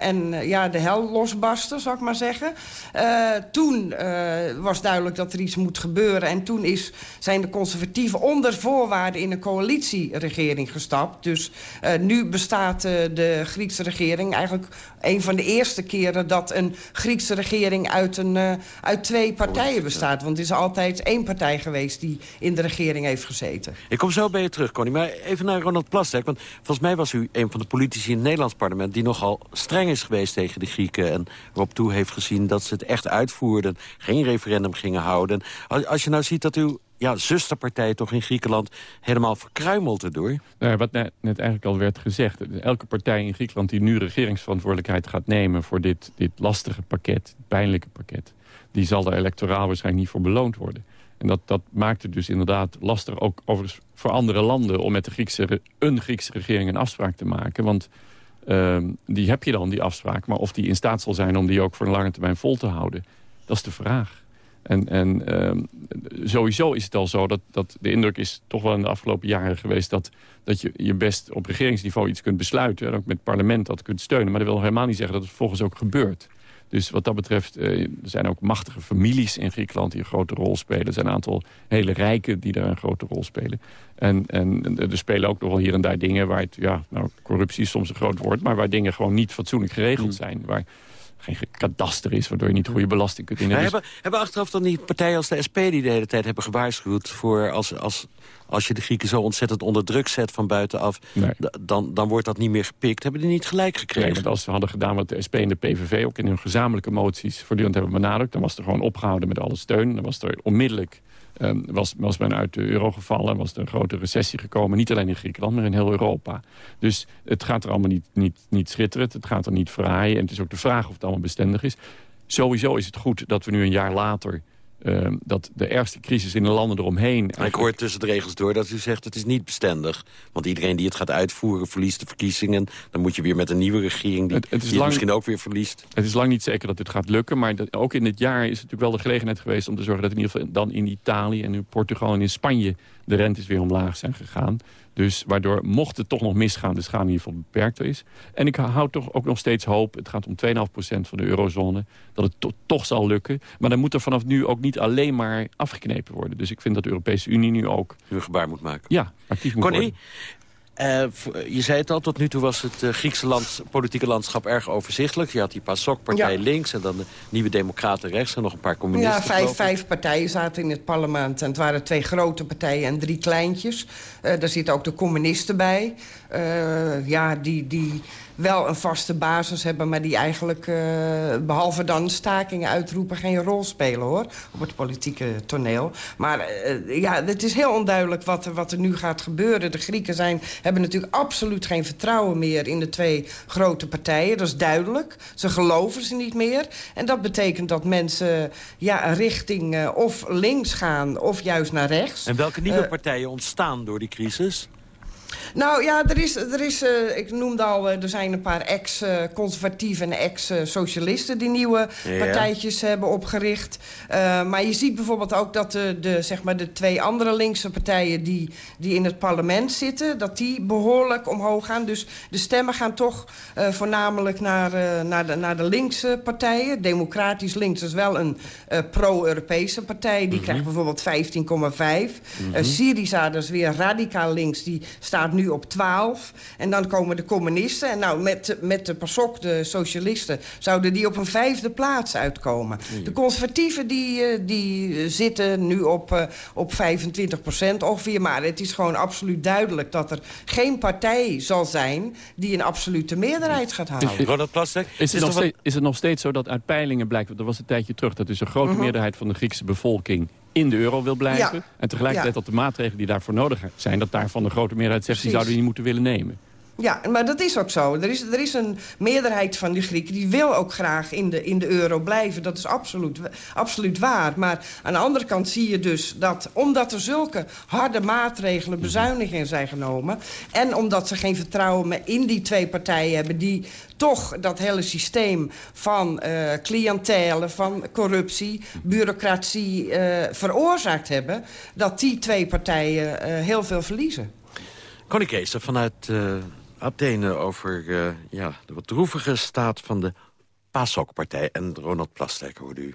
en ja, de hel losbarstte, zou ik maar zeggen. toen was duidelijk dat er iets moet gebeuren. En toen is zijn de conservatieven onder voorwaarden in een coalitieregering gestapt. Dus uh, nu bestaat uh, de Griekse regering eigenlijk een van de eerste keren... dat een Griekse regering uit, een, uh, uit twee partijen bestaat. Want het is altijd één partij geweest die in de regering heeft gezeten. Ik kom zo bij je terug, Connie. Maar even naar Ronald Plasterk. Want volgens mij was u een van de politici in het Nederlands parlement... die nogal streng is geweest tegen de Grieken... en erop toe heeft gezien dat ze het echt uitvoerden... geen referendum gingen houden. Als je nou ziet dat u ja, zusterpartij toch in Griekenland helemaal verkruimeld erdoor? Nou, wat net, eigenlijk al werd gezegd. Elke partij in Griekenland die nu regeringsverantwoordelijkheid gaat nemen... voor dit, dit lastige pakket, pijnlijke pakket... die zal er electoraal waarschijnlijk niet voor beloond worden. En dat, dat maakt het dus inderdaad lastig, ook overigens voor andere landen... om met de Griekse, een Griekse regering een afspraak te maken. Want uh, die heb je dan, die afspraak. Maar of die in staat zal zijn om die ook voor een lange termijn vol te houden... dat is de vraag. En, en uh, sowieso is het al zo dat, dat de indruk is toch wel in de afgelopen jaren geweest... dat, dat je, je best op regeringsniveau iets kunt besluiten... en ook met het parlement dat kunt steunen. Maar dat wil helemaal niet zeggen dat het volgens ook gebeurt. Dus wat dat betreft, uh, er zijn ook machtige families in Griekenland die een grote rol spelen. Er zijn een aantal hele rijken die daar een grote rol spelen. En, en er spelen ook nog wel hier en daar dingen waar het, ja, nou, corruptie is soms een groot woord... maar waar dingen gewoon niet fatsoenlijk geregeld mm. zijn. Waar geen kadaster is... waardoor je niet goede belasting kunt innen. Dus... Hebben, hebben achteraf dan die partijen als de SP die de hele tijd hebben gewaarschuwd... voor als, als, als je de Grieken zo ontzettend onder druk zet van buitenaf... Dan, dan wordt dat niet meer gepikt. Hebben die niet gelijk gekregen? Nee, want als ze hadden gedaan wat de SP en de PVV... ook in hun gezamenlijke moties voortdurend hebben benadrukt... dan was er gewoon opgehouden met alle steun. Dan was er onmiddellijk um, was, was men uit de euro gevallen. Was er een grote recessie gekomen. Niet alleen in Griekenland, maar in heel Europa. Dus het gaat er allemaal niet, niet, niet schitterend. Het gaat er niet fraaien. En het is ook de vraag of het allemaal bestendig is. Sowieso is het goed dat we nu een jaar later uh, dat de ergste crisis in de landen eromheen... Ik hoor tussen de regels door dat u zegt het is niet bestendig. Want iedereen die het gaat uitvoeren verliest de verkiezingen. Dan moet je weer met een nieuwe regering die het, het, lang, misschien ook weer verliest. Het is lang niet zeker dat dit gaat lukken. Maar dat, ook in dit jaar is het natuurlijk wel de gelegenheid geweest... om te zorgen dat in ieder geval dan in Italië en in Portugal en in Spanje... de rentes weer omlaag zijn gegaan. Dus waardoor, mocht het toch nog misgaan, de schade in ieder geval beperkter is. En ik hou toch ook nog steeds hoop, het gaat om 2,5% van de eurozone... dat het toch zal lukken. Maar dan moet er vanaf nu ook niet alleen maar afgeknepen worden. Dus ik vind dat de Europese Unie nu ook... een gebaar moet maken. Ja, actief moet Connie, worden. Uh, je zei het al, tot nu toe was het uh, Griekse land, politieke landschap erg overzichtelijk. Je had die PASOK-partij ja. links en dan de Nieuwe Democraten rechts... en nog een paar communisten. Ja, vijf, vijf partijen zaten in het parlement. En het waren twee grote partijen en drie kleintjes. Uh, daar zitten ook de communisten bij. ja, die, die wel een vaste basis hebben... maar die eigenlijk, behalve dan stakingen uitroepen... geen rol spelen, hoor, op het politieke toneel. Maar ja, het is heel onduidelijk wat er, wat er nu gaat gebeuren. De Grieken zijn, hebben natuurlijk absoluut geen vertrouwen meer... in de twee grote partijen, dat is duidelijk. Ze geloven ze niet meer. En dat betekent dat mensen ja, richting of links gaan... of juist naar rechts. En welke nieuwe partijen ontstaan door die crisis? Nou ja, er is, er is uh, ik noemde al, uh, er zijn een paar ex-conservatieven en ex-socialisten... die nieuwe partijtjes hebben opgericht. Uh, maar je ziet bijvoorbeeld ook dat de, de, zeg maar de twee andere linkse partijen... Die, die in het parlement zitten, dat die behoorlijk omhoog gaan. Dus de stemmen gaan toch voornamelijk naar, naar, de, naar de linkse partijen. Democratisch links is wel een pro-Europese partij. Die mm -hmm. krijgt bijvoorbeeld 15,5. Mm -hmm. Syriza, dat is weer radicaal links, die staat nu nu op 12. En dan komen de communisten. En nou, met, met de PASOK, de socialisten... zouden die op een vijfde plaats uitkomen. De conservatieven die, eh, die zitten nu op, uh, op 25 procent ongeveer. Maar het is gewoon absoluut duidelijk dat er geen partij zal zijn... die een absolute meerderheid gaat. Ronald Plastek? Is, het nog steeds, is het nog steeds zo dat uit peilingen blijkt... dat was een tijdje terug, dat is een grote mhm. meerderheid van de Griekse bevolking in de euro wil blijven. En tegelijkertijd dat de maatregelen die daarvoor nodig zijn... dat daarvan de grote meerderheid zegt, die zouden we niet moeten willen nemen. Ja, maar dat is ook zo. Er is, er is een meerderheid van die Grieken... die wil ook graag in de, in de euro blijven. Dat is absoluut, absoluut waar. Maar aan de andere kant zie je dus dat... omdat er zulke harde maatregelen, bezuinigingen zijn genomen... en omdat ze geen vertrouwen in die twee partijen hebben... die toch dat hele systeem van uh, cliëntele, van corruptie, bureaucratie uh, veroorzaakt hebben... dat die twee partijen uh, heel veel verliezen. Connie Keester vanuit Athene over ja, de wat droevige staat van de PASOK-partij. En Ronald Plasterk hoorde u.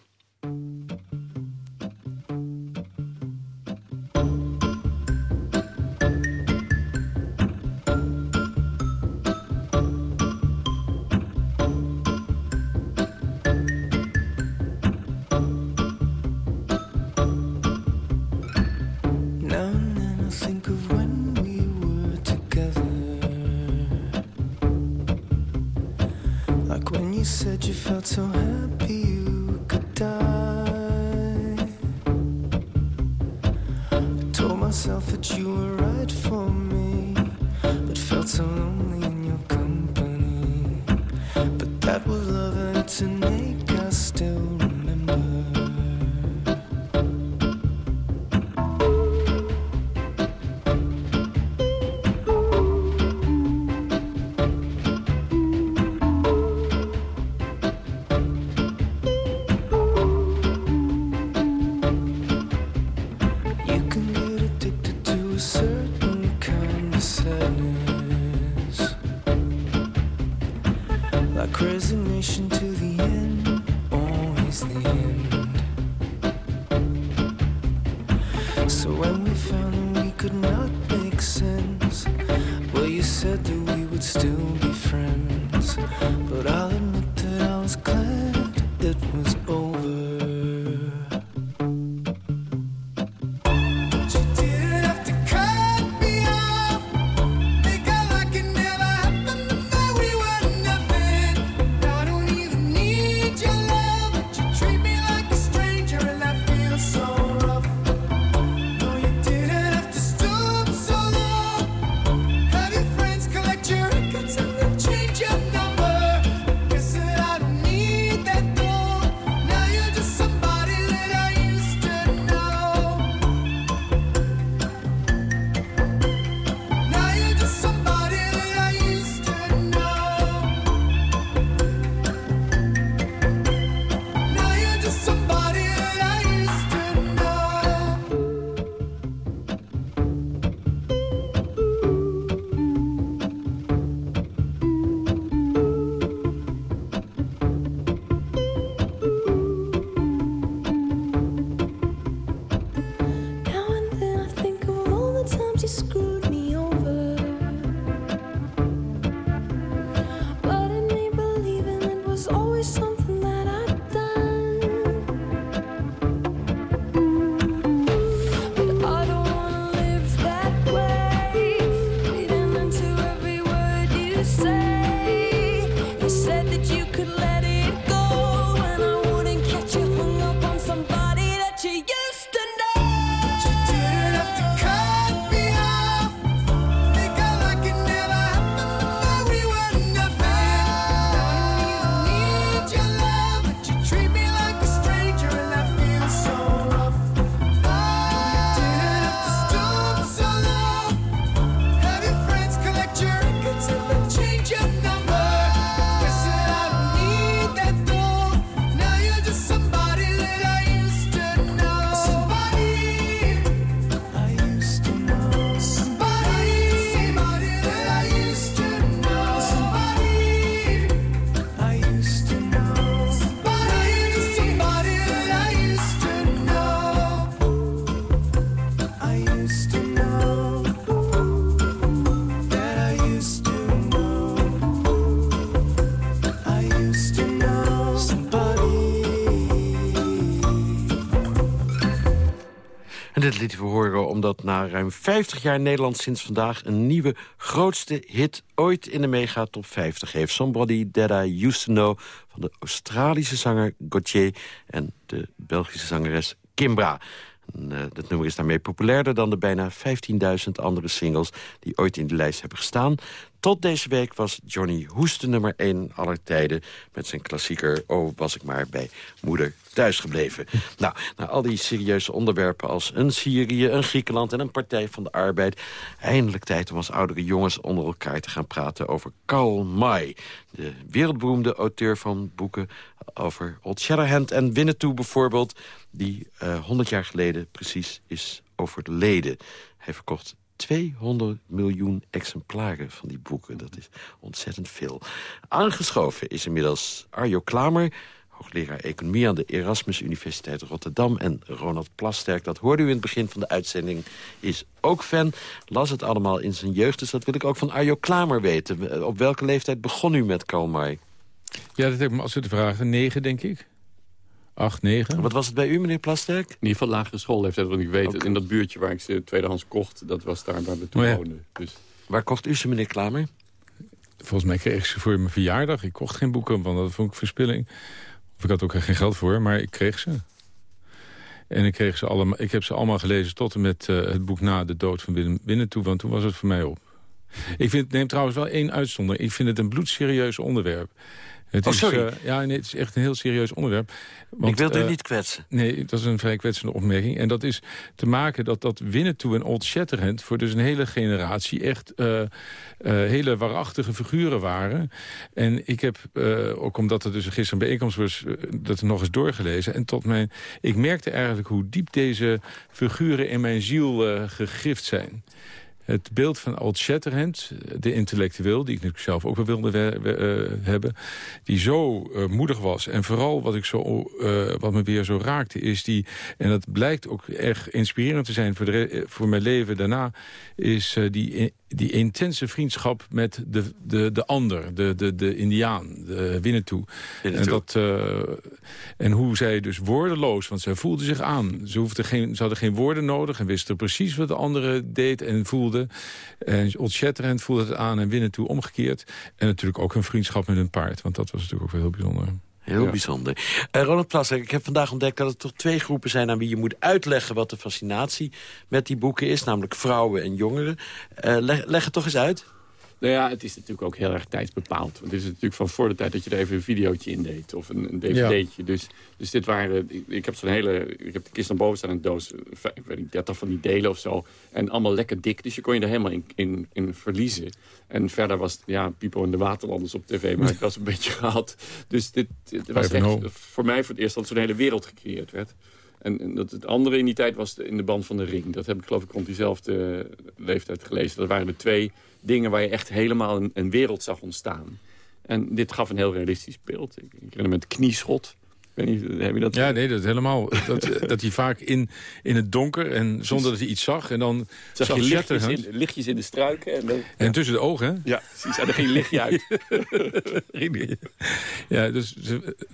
We horen omdat na ruim 50 jaar Nederland sinds vandaag... een nieuwe grootste hit ooit in de mega top 50 heeft. Somebody That I Used To Know van de Australische zanger Gauthier... en de Belgische zangeres Kimbra. En, uh, dat nummer is daarmee populairder dan de bijna 15.000 andere singles... die ooit in de lijst hebben gestaan. Tot deze week was Johnny Hoeste nummer 1 aller tijden... met zijn klassieker Oh, was ik maar bij moeder thuisgebleven. nou, na al die serieuze onderwerpen als een Syrië, een Griekenland... en een Partij van de Arbeid... eindelijk tijd om als oudere jongens onder elkaar te gaan praten over Karl May. De wereldberoemde auteur van boeken over Old Shatterhand en Winnetou bijvoorbeeld... die uh, 100 jaar geleden precies is overleden. Hij verkocht 200 miljoen exemplaren van die boeken. Dat is ontzettend veel. Aangeschoven is inmiddels Arjo Klamer hoogleraar economie aan de Erasmus Universiteit Rotterdam. En Ronald Plasterk, dat hoorde u in het begin van de uitzending, is ook fan. Las het allemaal in zijn jeugd, dus dat wil ik ook van Arjo Klamer weten. Op welke leeftijd begon u met Karl May? Ja, dat heb ik me als u te vragen. Negen, denk ik. Acht, negen. Wat was het bij u, meneer Plasterk? In ieder geval lagere schoolleeftijd, want ik weet okay. in dat buurtje waar ik ze tweedehands kocht, dat was daar waar we toen oh ja. woonden. Dus... Waar kocht u ze, meneer Klamer? Volgens mij kreeg ik ze voor mijn verjaardag. Ik kocht geen boeken, want dat vond ik verspilling. Of ik had ook geen geld voor, maar ik kreeg ze. En ik, kreeg ze allemaal, ik heb ze allemaal gelezen tot en met uh, het boek Na de dood van Willem Winnetou. Want toen was het voor mij op. Ik vind, neem trouwens wel één uitzondering. Ik vind het een bloedserieus onderwerp. Het oh, is, sorry. uh, ja, nee, het is echt een heel serieus onderwerp. Want, ik wilde u uh, niet kwetsen. Nee, dat is een vrij kwetsende opmerking. En dat is te maken dat dat Winnetou en Old Shatterhand... voor dus een hele generatie echt uh, hele waarachtige figuren waren. En ik heb, ook omdat er dus gisteren een bijeenkomst was... dat nog eens doorgelezen. En tot mijn, ik merkte eigenlijk hoe diep deze figuren in mijn ziel gegrift zijn het beeld van Old Shatterhand, de intellectueel... die ik natuurlijk zelf ook wel wilde we, we, uh, hebben... die zo uh, moedig was. En vooral wat, ik zo, uh, wat me weer zo raakte is die... en dat blijkt ook echt inspirerend te zijn voor, de, voor mijn leven daarna... is die, die intense vriendschap met de, de, de ander, de, de, de indiaan, de Winnetou. En, dat, en hoe zij dus woordeloos, want zij voelde zich aan. Ze, hoefde geen, ze hadden geen woorden nodig en wisten precies wat de andere deed en voelde en Old Shatterhand voelde het aan en winnen toe omgekeerd. En natuurlijk ook een vriendschap met een paard. Want dat was natuurlijk ook wel heel bijzonder. Heel ja. bijzonder. Uh, Ronald Plasser, ik heb vandaag ontdekt dat er toch twee groepen zijn... aan wie je moet uitleggen wat de fascinatie met die boeken is. Namelijk vrouwen en jongeren. Uh, leg, leg het toch eens uit. Nou ja, het is natuurlijk ook heel erg tijdsbepaald. Want het is natuurlijk van voor de tijd dat je er even een videootje in deed. Of een, een dvd'tje. Ja. Dus, dus dit waren... Ik, ik heb zo'n hele... Ik heb de kist naar boven staan een doos... Ik weet niet, 30 van die delen of zo. En allemaal lekker dik. Dus je kon je er helemaal in, in, in verliezen. En verder was ja, Pipo en de Waterlanders op tv. Maar ik was een beetje gehad. Dus dit, dit was echt voor mij voor het eerst dat zo'n hele wereld gecreëerd werd. En, dat het andere in die tijd was in de band van de ring. Dat heb ik geloof ik rond diezelfde leeftijd gelezen. Dat waren de twee dingen waar je echt helemaal een, een wereld zag ontstaan. En dit gaf een heel realistisch beeld. Ik, ik herinner me knieschot. Weet niet, heb je dat... Ja, nee, dat helemaal. dat, dat hij vaak in, in het donker en zonder dat hij iets zag. En dan zag, zag je lichtjes in, lichtjes in de struiken. En, dan, en ja. tussen de ogen, hè? Ja, precies. En er ging lichtje uit. ja, dus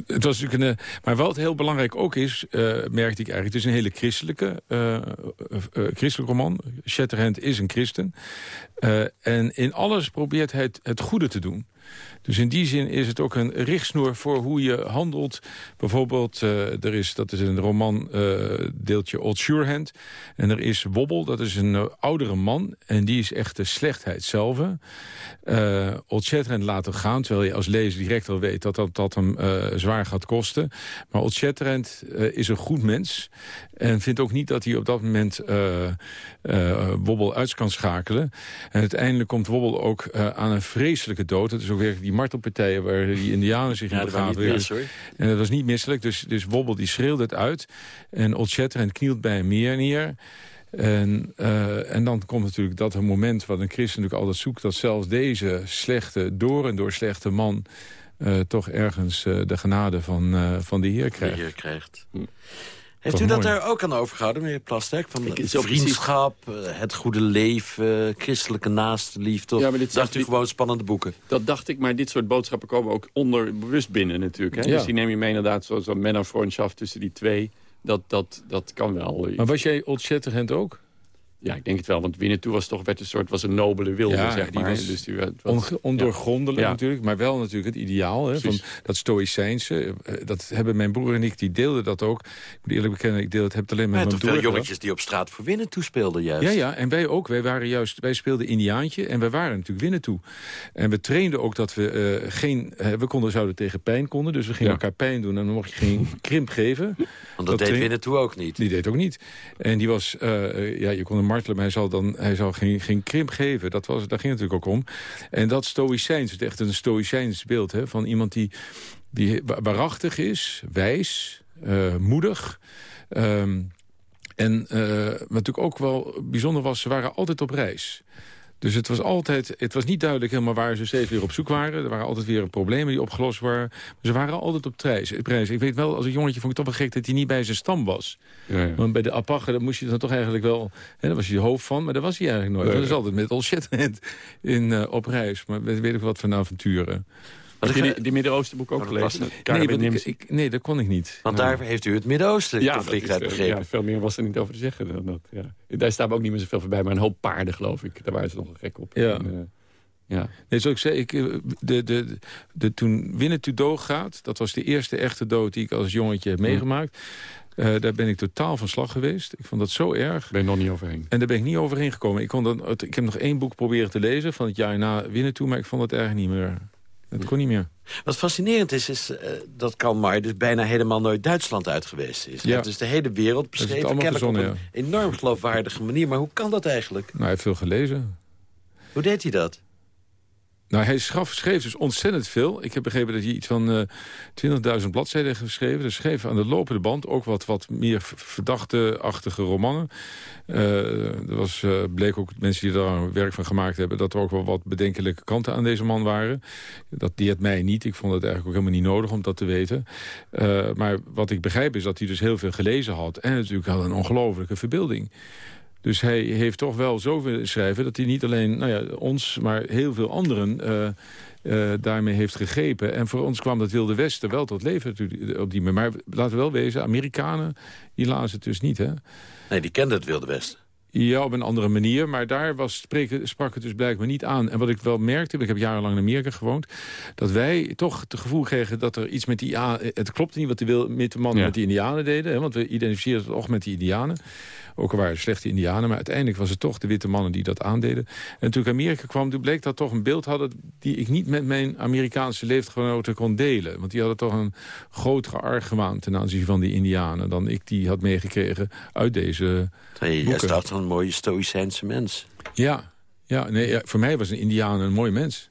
het was natuurlijk een... Maar wat heel belangrijk ook is, uh, merkte ik eigenlijk... Het is een hele christelijke, uh, uh, christelijke roman. Shatterhand is een christen. en in alles probeert hij het, het goede te doen. Dus in die zin is het ook een richtsnoer voor hoe je handelt. Bijvoorbeeld, uh, er is, dat is een roman uh, deeltje Old Surehand. En er is Wobbel, dat is een uh, oudere man. En die is echt de slechtheid zelf. Old Shatterhand laten gaan, terwijl je als lezer direct al weet... dat dat, hem zwaar gaat kosten. Maar Old Shatterhand is een goed mens. En vindt ook niet dat hij op dat moment Wobbel uit kan schakelen. En uiteindelijk komt Wobbel ook aan een vreselijke dood. Dat is ook weer die martelpartijen waar die indianen zich in ja, begaven. Mis, en dat was niet misselijk, dus, dus Wobbel die schreeuwde het uit. En Old Shatterhand knielt bij hem meer neer. En, uh, en dan komt natuurlijk dat een moment wat een christen natuurlijk altijd zoekt... dat zelfs deze slechte, door en door slechte man... Uh, toch ergens uh, de genade van, van de Heer krijgt. De Heer krijgt. Hm. Heeft u dat mooi. daar ook aan overgehouden, meneer Plasterk? Van Ik- de zo precies. vriendschap, eh, het goede leven, christelijke naastenliefde? Of Ja, maar dit dacht u gewoon spannende boeken? Dat dacht ik, maar dit soort boodschappen komen ook onderbewust binnen natuurlijk. Hè? Ja. Dus die neem je mee inderdaad, zoals een männerfreundschaft tussen die twee. Dat, dat, dat kan wel. Maar was jij Shatterhand ook? Ja, ik denk het wel, want Winnetou was toch werd een soort was een nobele wilde, Ja, zeg die maar. was dus die werd- was- ondoorgrondelijk Ja. natuurlijk, maar wel natuurlijk het ideaal. Hè, van dat stoïcijnse, eh, dat hebben mijn broer en ik, die deelden dat ook. Ik moet eerlijk bekennen, ik deel het, heb het alleen met Maar mijn veel broer gedaan. jongetjes die op straat voor winnen toespeelden juist. Ja, ja, en wij ook. Wij, waren juist, wij speelden Indiaantje en wij waren natuurlijk winnen toe. En we trainden ook dat we eh, geen... eh, we konden, zouden tegen pijn konden, dus we gingen Ja. elkaar pijn doen... en dan mocht je geen krimp geven. Want dat, deed train- winnen toe ook niet. Die deed ook niet. En die was, ja, je kon hem martelen, hij zal, dan, hij zal geen, geen krimp geven. Dat was, daar ging het natuurlijk ook om. En dat stoïcijns, het echt een stoïcijns beeld hè, van iemand die, die wa- waarachtig is, wijs, eh, moedig. ehm, en eh, wat natuurlijk ook wel bijzonder was, ze waren altijd op reis. Dus het was altijd, het was niet duidelijk helemaal waar ze steeds weer op zoek waren. Er waren altijd weer problemen die opgelost waren. Maar ze waren altijd op reis. op reis. Ik weet wel, als een jongetje vond ik toch wel gek dat hij niet bij zijn stam was. Ja, ja. Want bij de Apache, dan moest je dan toch eigenlijk wel... Hè, daar was je de hoofd van, maar daar was hij eigenlijk nooit. Dat is altijd met Shatterhand in, eh, op reis. Maar weet, weet ik wat voor avonturen. Heb je die, die Midden-Oostenboek ook Oh, gelezen? Nee, ik, ik, nee, dat kon ik niet. Want Nou, daar heeft u het Midden-Oosten ja, uit eh, begrepen. Ja, veel meer was er niet over te zeggen dan dat. Ja. Daar staat ook niet meer zoveel voorbij, maar een hoop paarden, geloof ik. Daar waren ze nog wel gek op. Ja. En, eh, ja. Nee, zoals ik zei, ik, eh, de, de, de, toen Winnetou doodgaat... dat was de eerste echte dood die ik als jongetje heb meegemaakt... Eh, daar ben ik totaal van slag geweest. Ik vond dat zo erg. Ben je nog niet overheen. En daar ben ik niet overheen gekomen. Ik, kon dan, het- ik heb nog één boek proberen te lezen van het jaar na Winnetou... maar ik vond het erg niet meer. Het kon niet meer. Wat fascinerend is, is eh, dat Karl May dus bijna helemaal nooit Duitsland uit geweest is. Ja. heeft dus de hele wereld beschreven, kennelijk op een enorm geloofwaardige manier. Maar hoe kan dat eigenlijk? Nou, hij heeft veel gelezen. Hoe deed hij dat? Nou, hij schreef dus ontzettend veel. Ik heb begrepen dat hij iets van eh 20.000 bladzijden heeft geschreven. Dus schreef aan de lopende band ook wat, wat meer verdachte-achtige romannen. Eh, er was, eh, bleek ook mensen die daar werk van gemaakt hebben... dat er ook wel wat bedenkelijke kanten aan deze man waren. Dat die het mij niet. Ik vond het eigenlijk ook helemaal niet nodig om dat te weten. Eh, maar wat ik begrijp is dat hij dus heel veel gelezen had. En natuurlijk had een ongelofelijke verbeelding. Dus hij heeft toch wel zoveel schrijven... dat hij niet alleen nou ja, ons, maar heel veel anderen eh, eh, daarmee heeft gegrepen. En voor ons kwam dat Wilde Westen wel tot leven natuurlijk op die manier. Maar laten we wel wezen, Amerikanen, die lazen het dus niet, hè? Nee, die kende het Wilde Westen. Ja, op een andere manier. Maar daar was spreken, sprak het dus blijkbaar niet aan. En wat ik wel merkte, ik heb jarenlang in Amerika gewoond... dat wij toch het gevoel kregen dat er iets met die... Het klopte niet wat die wil, met de mannen Ja. met die indianen deden. Hè, want we identificeerden het ook met die indianen. Ook al waren het slechte indianen. Maar uiteindelijk was het toch de witte mannen die dat aandeden. En toen ik Amerika kwam, toen bleek dat toch een beeld hadden... die ik niet met mijn Amerikaanse leefgenoten kon delen. Want die hadden toch een grotere argwaan ten aanzien van die indianen... dan ik die had meegekregen uit deze jij boeken. staat een mooie stoïcijnse mens. Ja, ja, nee, ja, voor mij was een indiaan een mooi mens.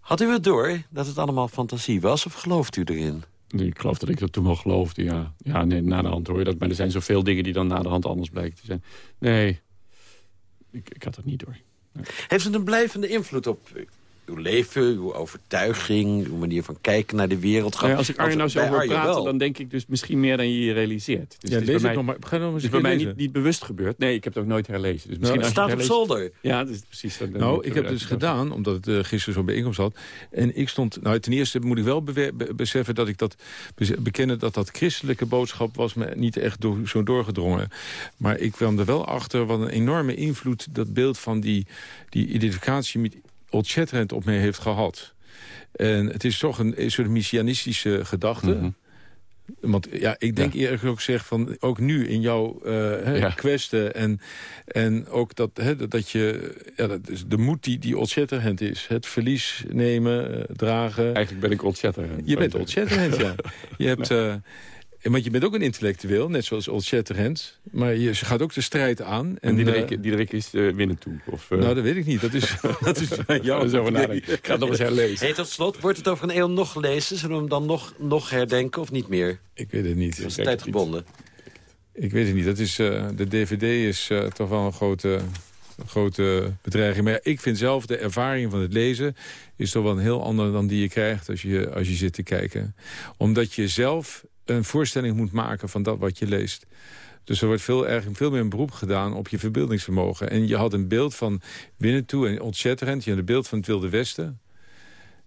Had u het door dat het allemaal fantasie was of gelooft u erin? Ik geloof dat ik dat toen wel geloofde, ja. Ja, nee, na de hand hoor je dat. Maar er zijn zoveel dingen die dan na de hand anders blijken te zijn. Nee, ik, ik had dat niet door. Heeft het een blijvende invloed op uw leven, uw overtuiging... uw manier van kijken naar de wereld? Ja, als ik Arjen nou zo hoor praten, wel. dan denk ik dus misschien meer dan je je realiseert. Dus Ja, het is lees bij het mij, nog maar. Ga dan eens het bij mij niet, niet bewust gebeurd. Nee, ik heb het ook nooit herlezen. Dus misschien Nou, het staat op zolder. Ja, dat is precies. Dan, dan Nou, ik heb eruit dus gedaan, omdat het eh, gisteren zo'n bijeenkomst had. En ik stond, nou ten eerste moet ik wel be- beseffen dat ik dat bekennen dat dat christelijke boodschap was me niet echt door, zo doorgedrongen. Maar ik kwam er wel achter wat een enorme invloed dat beeld van die, die identificatie met Old Shatterhand op mij heeft gehad. En het is toch een, een soort messianistische gedachte. Mhm. Want ja, ik denk eerlijk ook zeg van ook nu in jouw eh Ja. kwesten en, en ook dat, hè, dat- je ja, dat is de moed die, die ontzettend is. Het verlies nemen, eh, dragen. Eigenlijk ben ik ontzettend. Je bent ontzettend, ja. Je hebt, eh, want je bent ook een intellectueel, net zoals Old Shatterhand. Maar je gaat ook de strijd aan. En En, Diederik, eh, Diederik is uh, winnen toe. Of, uh... nou, dat weet ik niet. Dat is, dat is bij jou. Zo. Ik ga het nog eens herlezen. Hey, tot slot, wordt het over een eeuw nog gelezen? Zullen we hem dan nog, nog herdenken of niet meer? Ik weet het niet. Dat is tijdgebonden. Ik weet het niet. Dat is, uh, de DVD is uh, toch wel een grote, een grote bedreiging. Maar ja, ik vind zelf de ervaring van het lezen... is toch wel een heel ander dan die je krijgt als je, als je zit te kijken. Omdat je zelf een voorstelling moet maken van dat wat je leest. Dus er wordt veel, erg, veel meer een beroep gedaan op je verbeeldingsvermogen. En je had een beeld van Winnetou en ontzetterend. Je had een beeld van het Wilde Westen.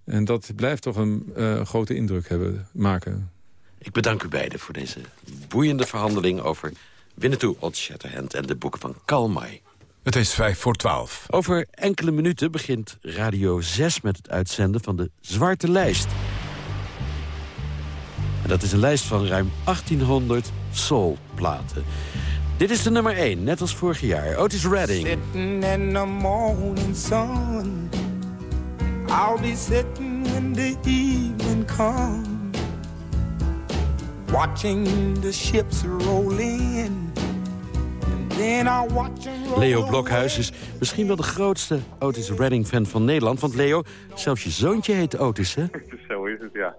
En dat blijft toch een uh, grote indruk hebben, maken. Ik bedank u beiden voor deze boeiende verhandeling over Winnetou, Old Shatterhand en de boeken van Kalmai. Het is vijf voor twaalf. Over enkele minuten begint Radio 6 met het uitzenden van de Zwarte Lijst. En dat is een lijst van ruim 1800 soulplaten. Dit is de nummer 1, net als vorig jaar. Otis Redding. Sitting in the morning sun I'll be sitting when the evening comes Watching the ships roll in Leo Blokhuis is misschien wel de grootste Otis Redding-fan van Nederland. Want Leo, zelfs je zoontje heet Otis, hè? Zo is het, ja.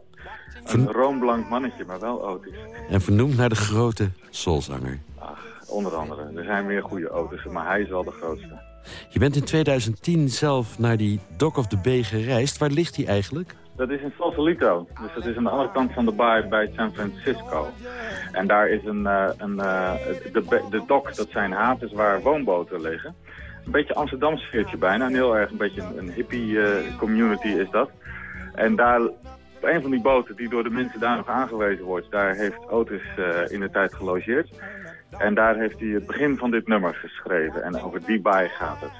Een roomblank mannetje, maar wel Otis. En vernoemd naar de grote soulzanger. Ach, onder andere. Er zijn meer goede Otissen, maar hij is wel de grootste. Je bent in 2010 zelf naar die Dock of the Bay gereisd. Waar ligt hij eigenlijk? Dat is in Sausalito. Dus dat is aan de andere kant van de baai bij San Francisco. En daar is een, uh, een uh, de, de dock, dat zijn havens waar woonboten liggen. Een beetje Amsterdam sfeertje bijna. Een heel erg een beetje een, een hippie uh, community is dat. En daar op een van die boten die door de mensen daar nog aangewezen wordt, daar heeft Otis uh, in de tijd gelogeerd. En daar heeft hij het begin van dit nummer geschreven. En over die baai gaat het.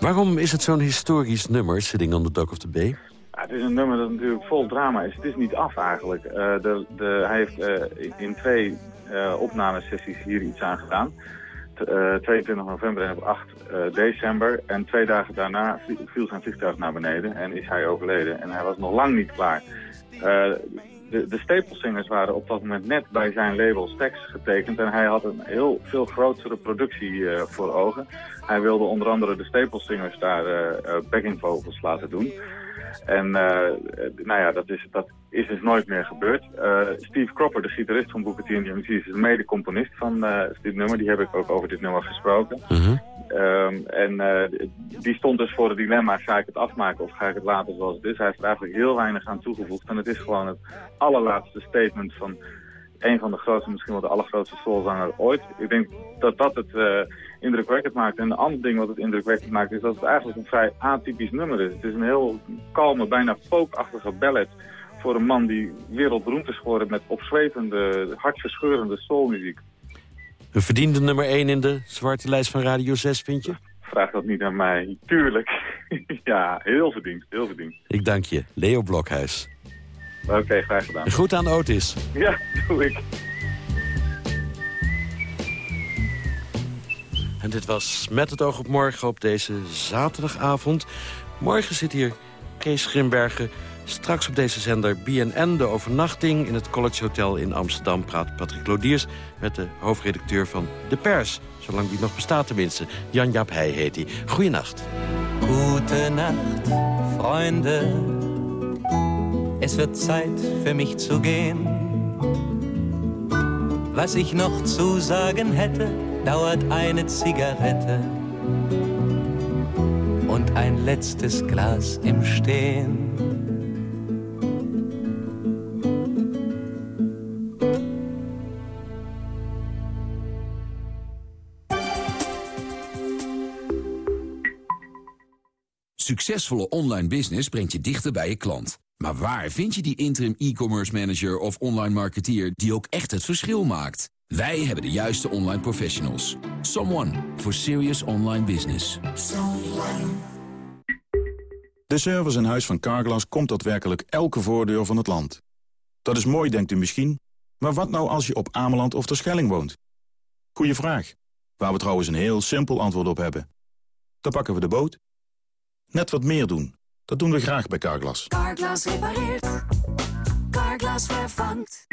Waarom is het zo'n historisch nummer, Sitting on the Dock of the Bay? Ja, het is een nummer dat natuurlijk vol drama is. Het is niet af eigenlijk. Uh, de, de, hij heeft uh, in twee uh, opnamesessies hier iets aan gedaan. T 22 november en op 8 december. En twee dagen daarna viel zijn vliegtuig naar beneden en is hij overleden. En hij was nog lang niet klaar. De, de Staplesingers waren op dat moment net bij zijn label Stax getekend. En hij had een heel veel grotere productie voor ogen. Hij wilde onder andere de Staplesingers daar backing vocals laten doen. En uh, nou ja, dat is, dat is dus nooit meer gebeurd. Uh, Steve Cropper, de gitarist van Booker T the is de mede-componist van uh, dit nummer. Die heb ik ook over dit nummer gesproken. -huh. um, en die stond dus voor het dilemma, ga ik het afmaken of ga ik het laten zoals het is? Hij heeft er eigenlijk heel weinig aan toegevoegd. En het is gewoon het allerlaatste statement van een van de grootste, misschien wel de allergrootste soulzanger ooit. Ik denk dat dat het indrukwekkend maakt. En een ander ding wat het indrukwekkend maakt is dat het eigenlijk een vrij atypisch nummer is. Het is een heel kalme, bijna folkachtige ballad voor een man die wereldberoemd is geworden met opzwepende, hartverscheurende soulmuziek. Een verdiende nummer 1 in de zwarte lijst van Radio 6, vind je? Vraag dat niet aan mij. Tuurlijk. ja, heel verdiend, heel verdiend. Ik dank je. Leo Blokhuis. Oké, okay, graag gedaan. Goed aan Otis. Ja, doe ik. En dit was Met het oog op morgen op deze zaterdagavond. Morgen zit hier Kees Grimbergen. Straks op deze zender BNN, de overnachting in het College Hotel in Amsterdam... praat Patrick Lodiers met de hoofdredacteur van De Pers. Zolang die nog bestaat tenminste. Jan-Jaap Heij heet hij. Goeienacht. Nacht, vrienden. Es wird Zeit für mich zu gehen. Was ich noch zu sagen hätte dauert eine Zigarette und ein letztes Glas im Stehen. Succesvolle online business brengt je dichter bij je klant. Maar waar vind je die interim e-commerce manager of online marketeer die ook echt het verschil maakt? Wij hebben de juiste online professionals. Someone for serious online business. De service in huis van Carglass komt daadwerkelijk elke voordeur van het land. Dat is mooi, denkt u misschien. Maar wat nou als je op Ameland of Terschelling woont? Goeie vraag. Waar we trouwens een heel simpel antwoord op hebben. Dan pakken we de boot. Net wat meer doen. Dat doen we graag bij Carglass. Carglass repareert. Carglass vervangt.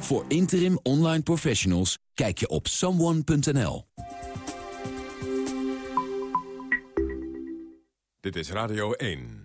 Voor interim online professionals kijk je op someone.nl. Dit is Radio 1.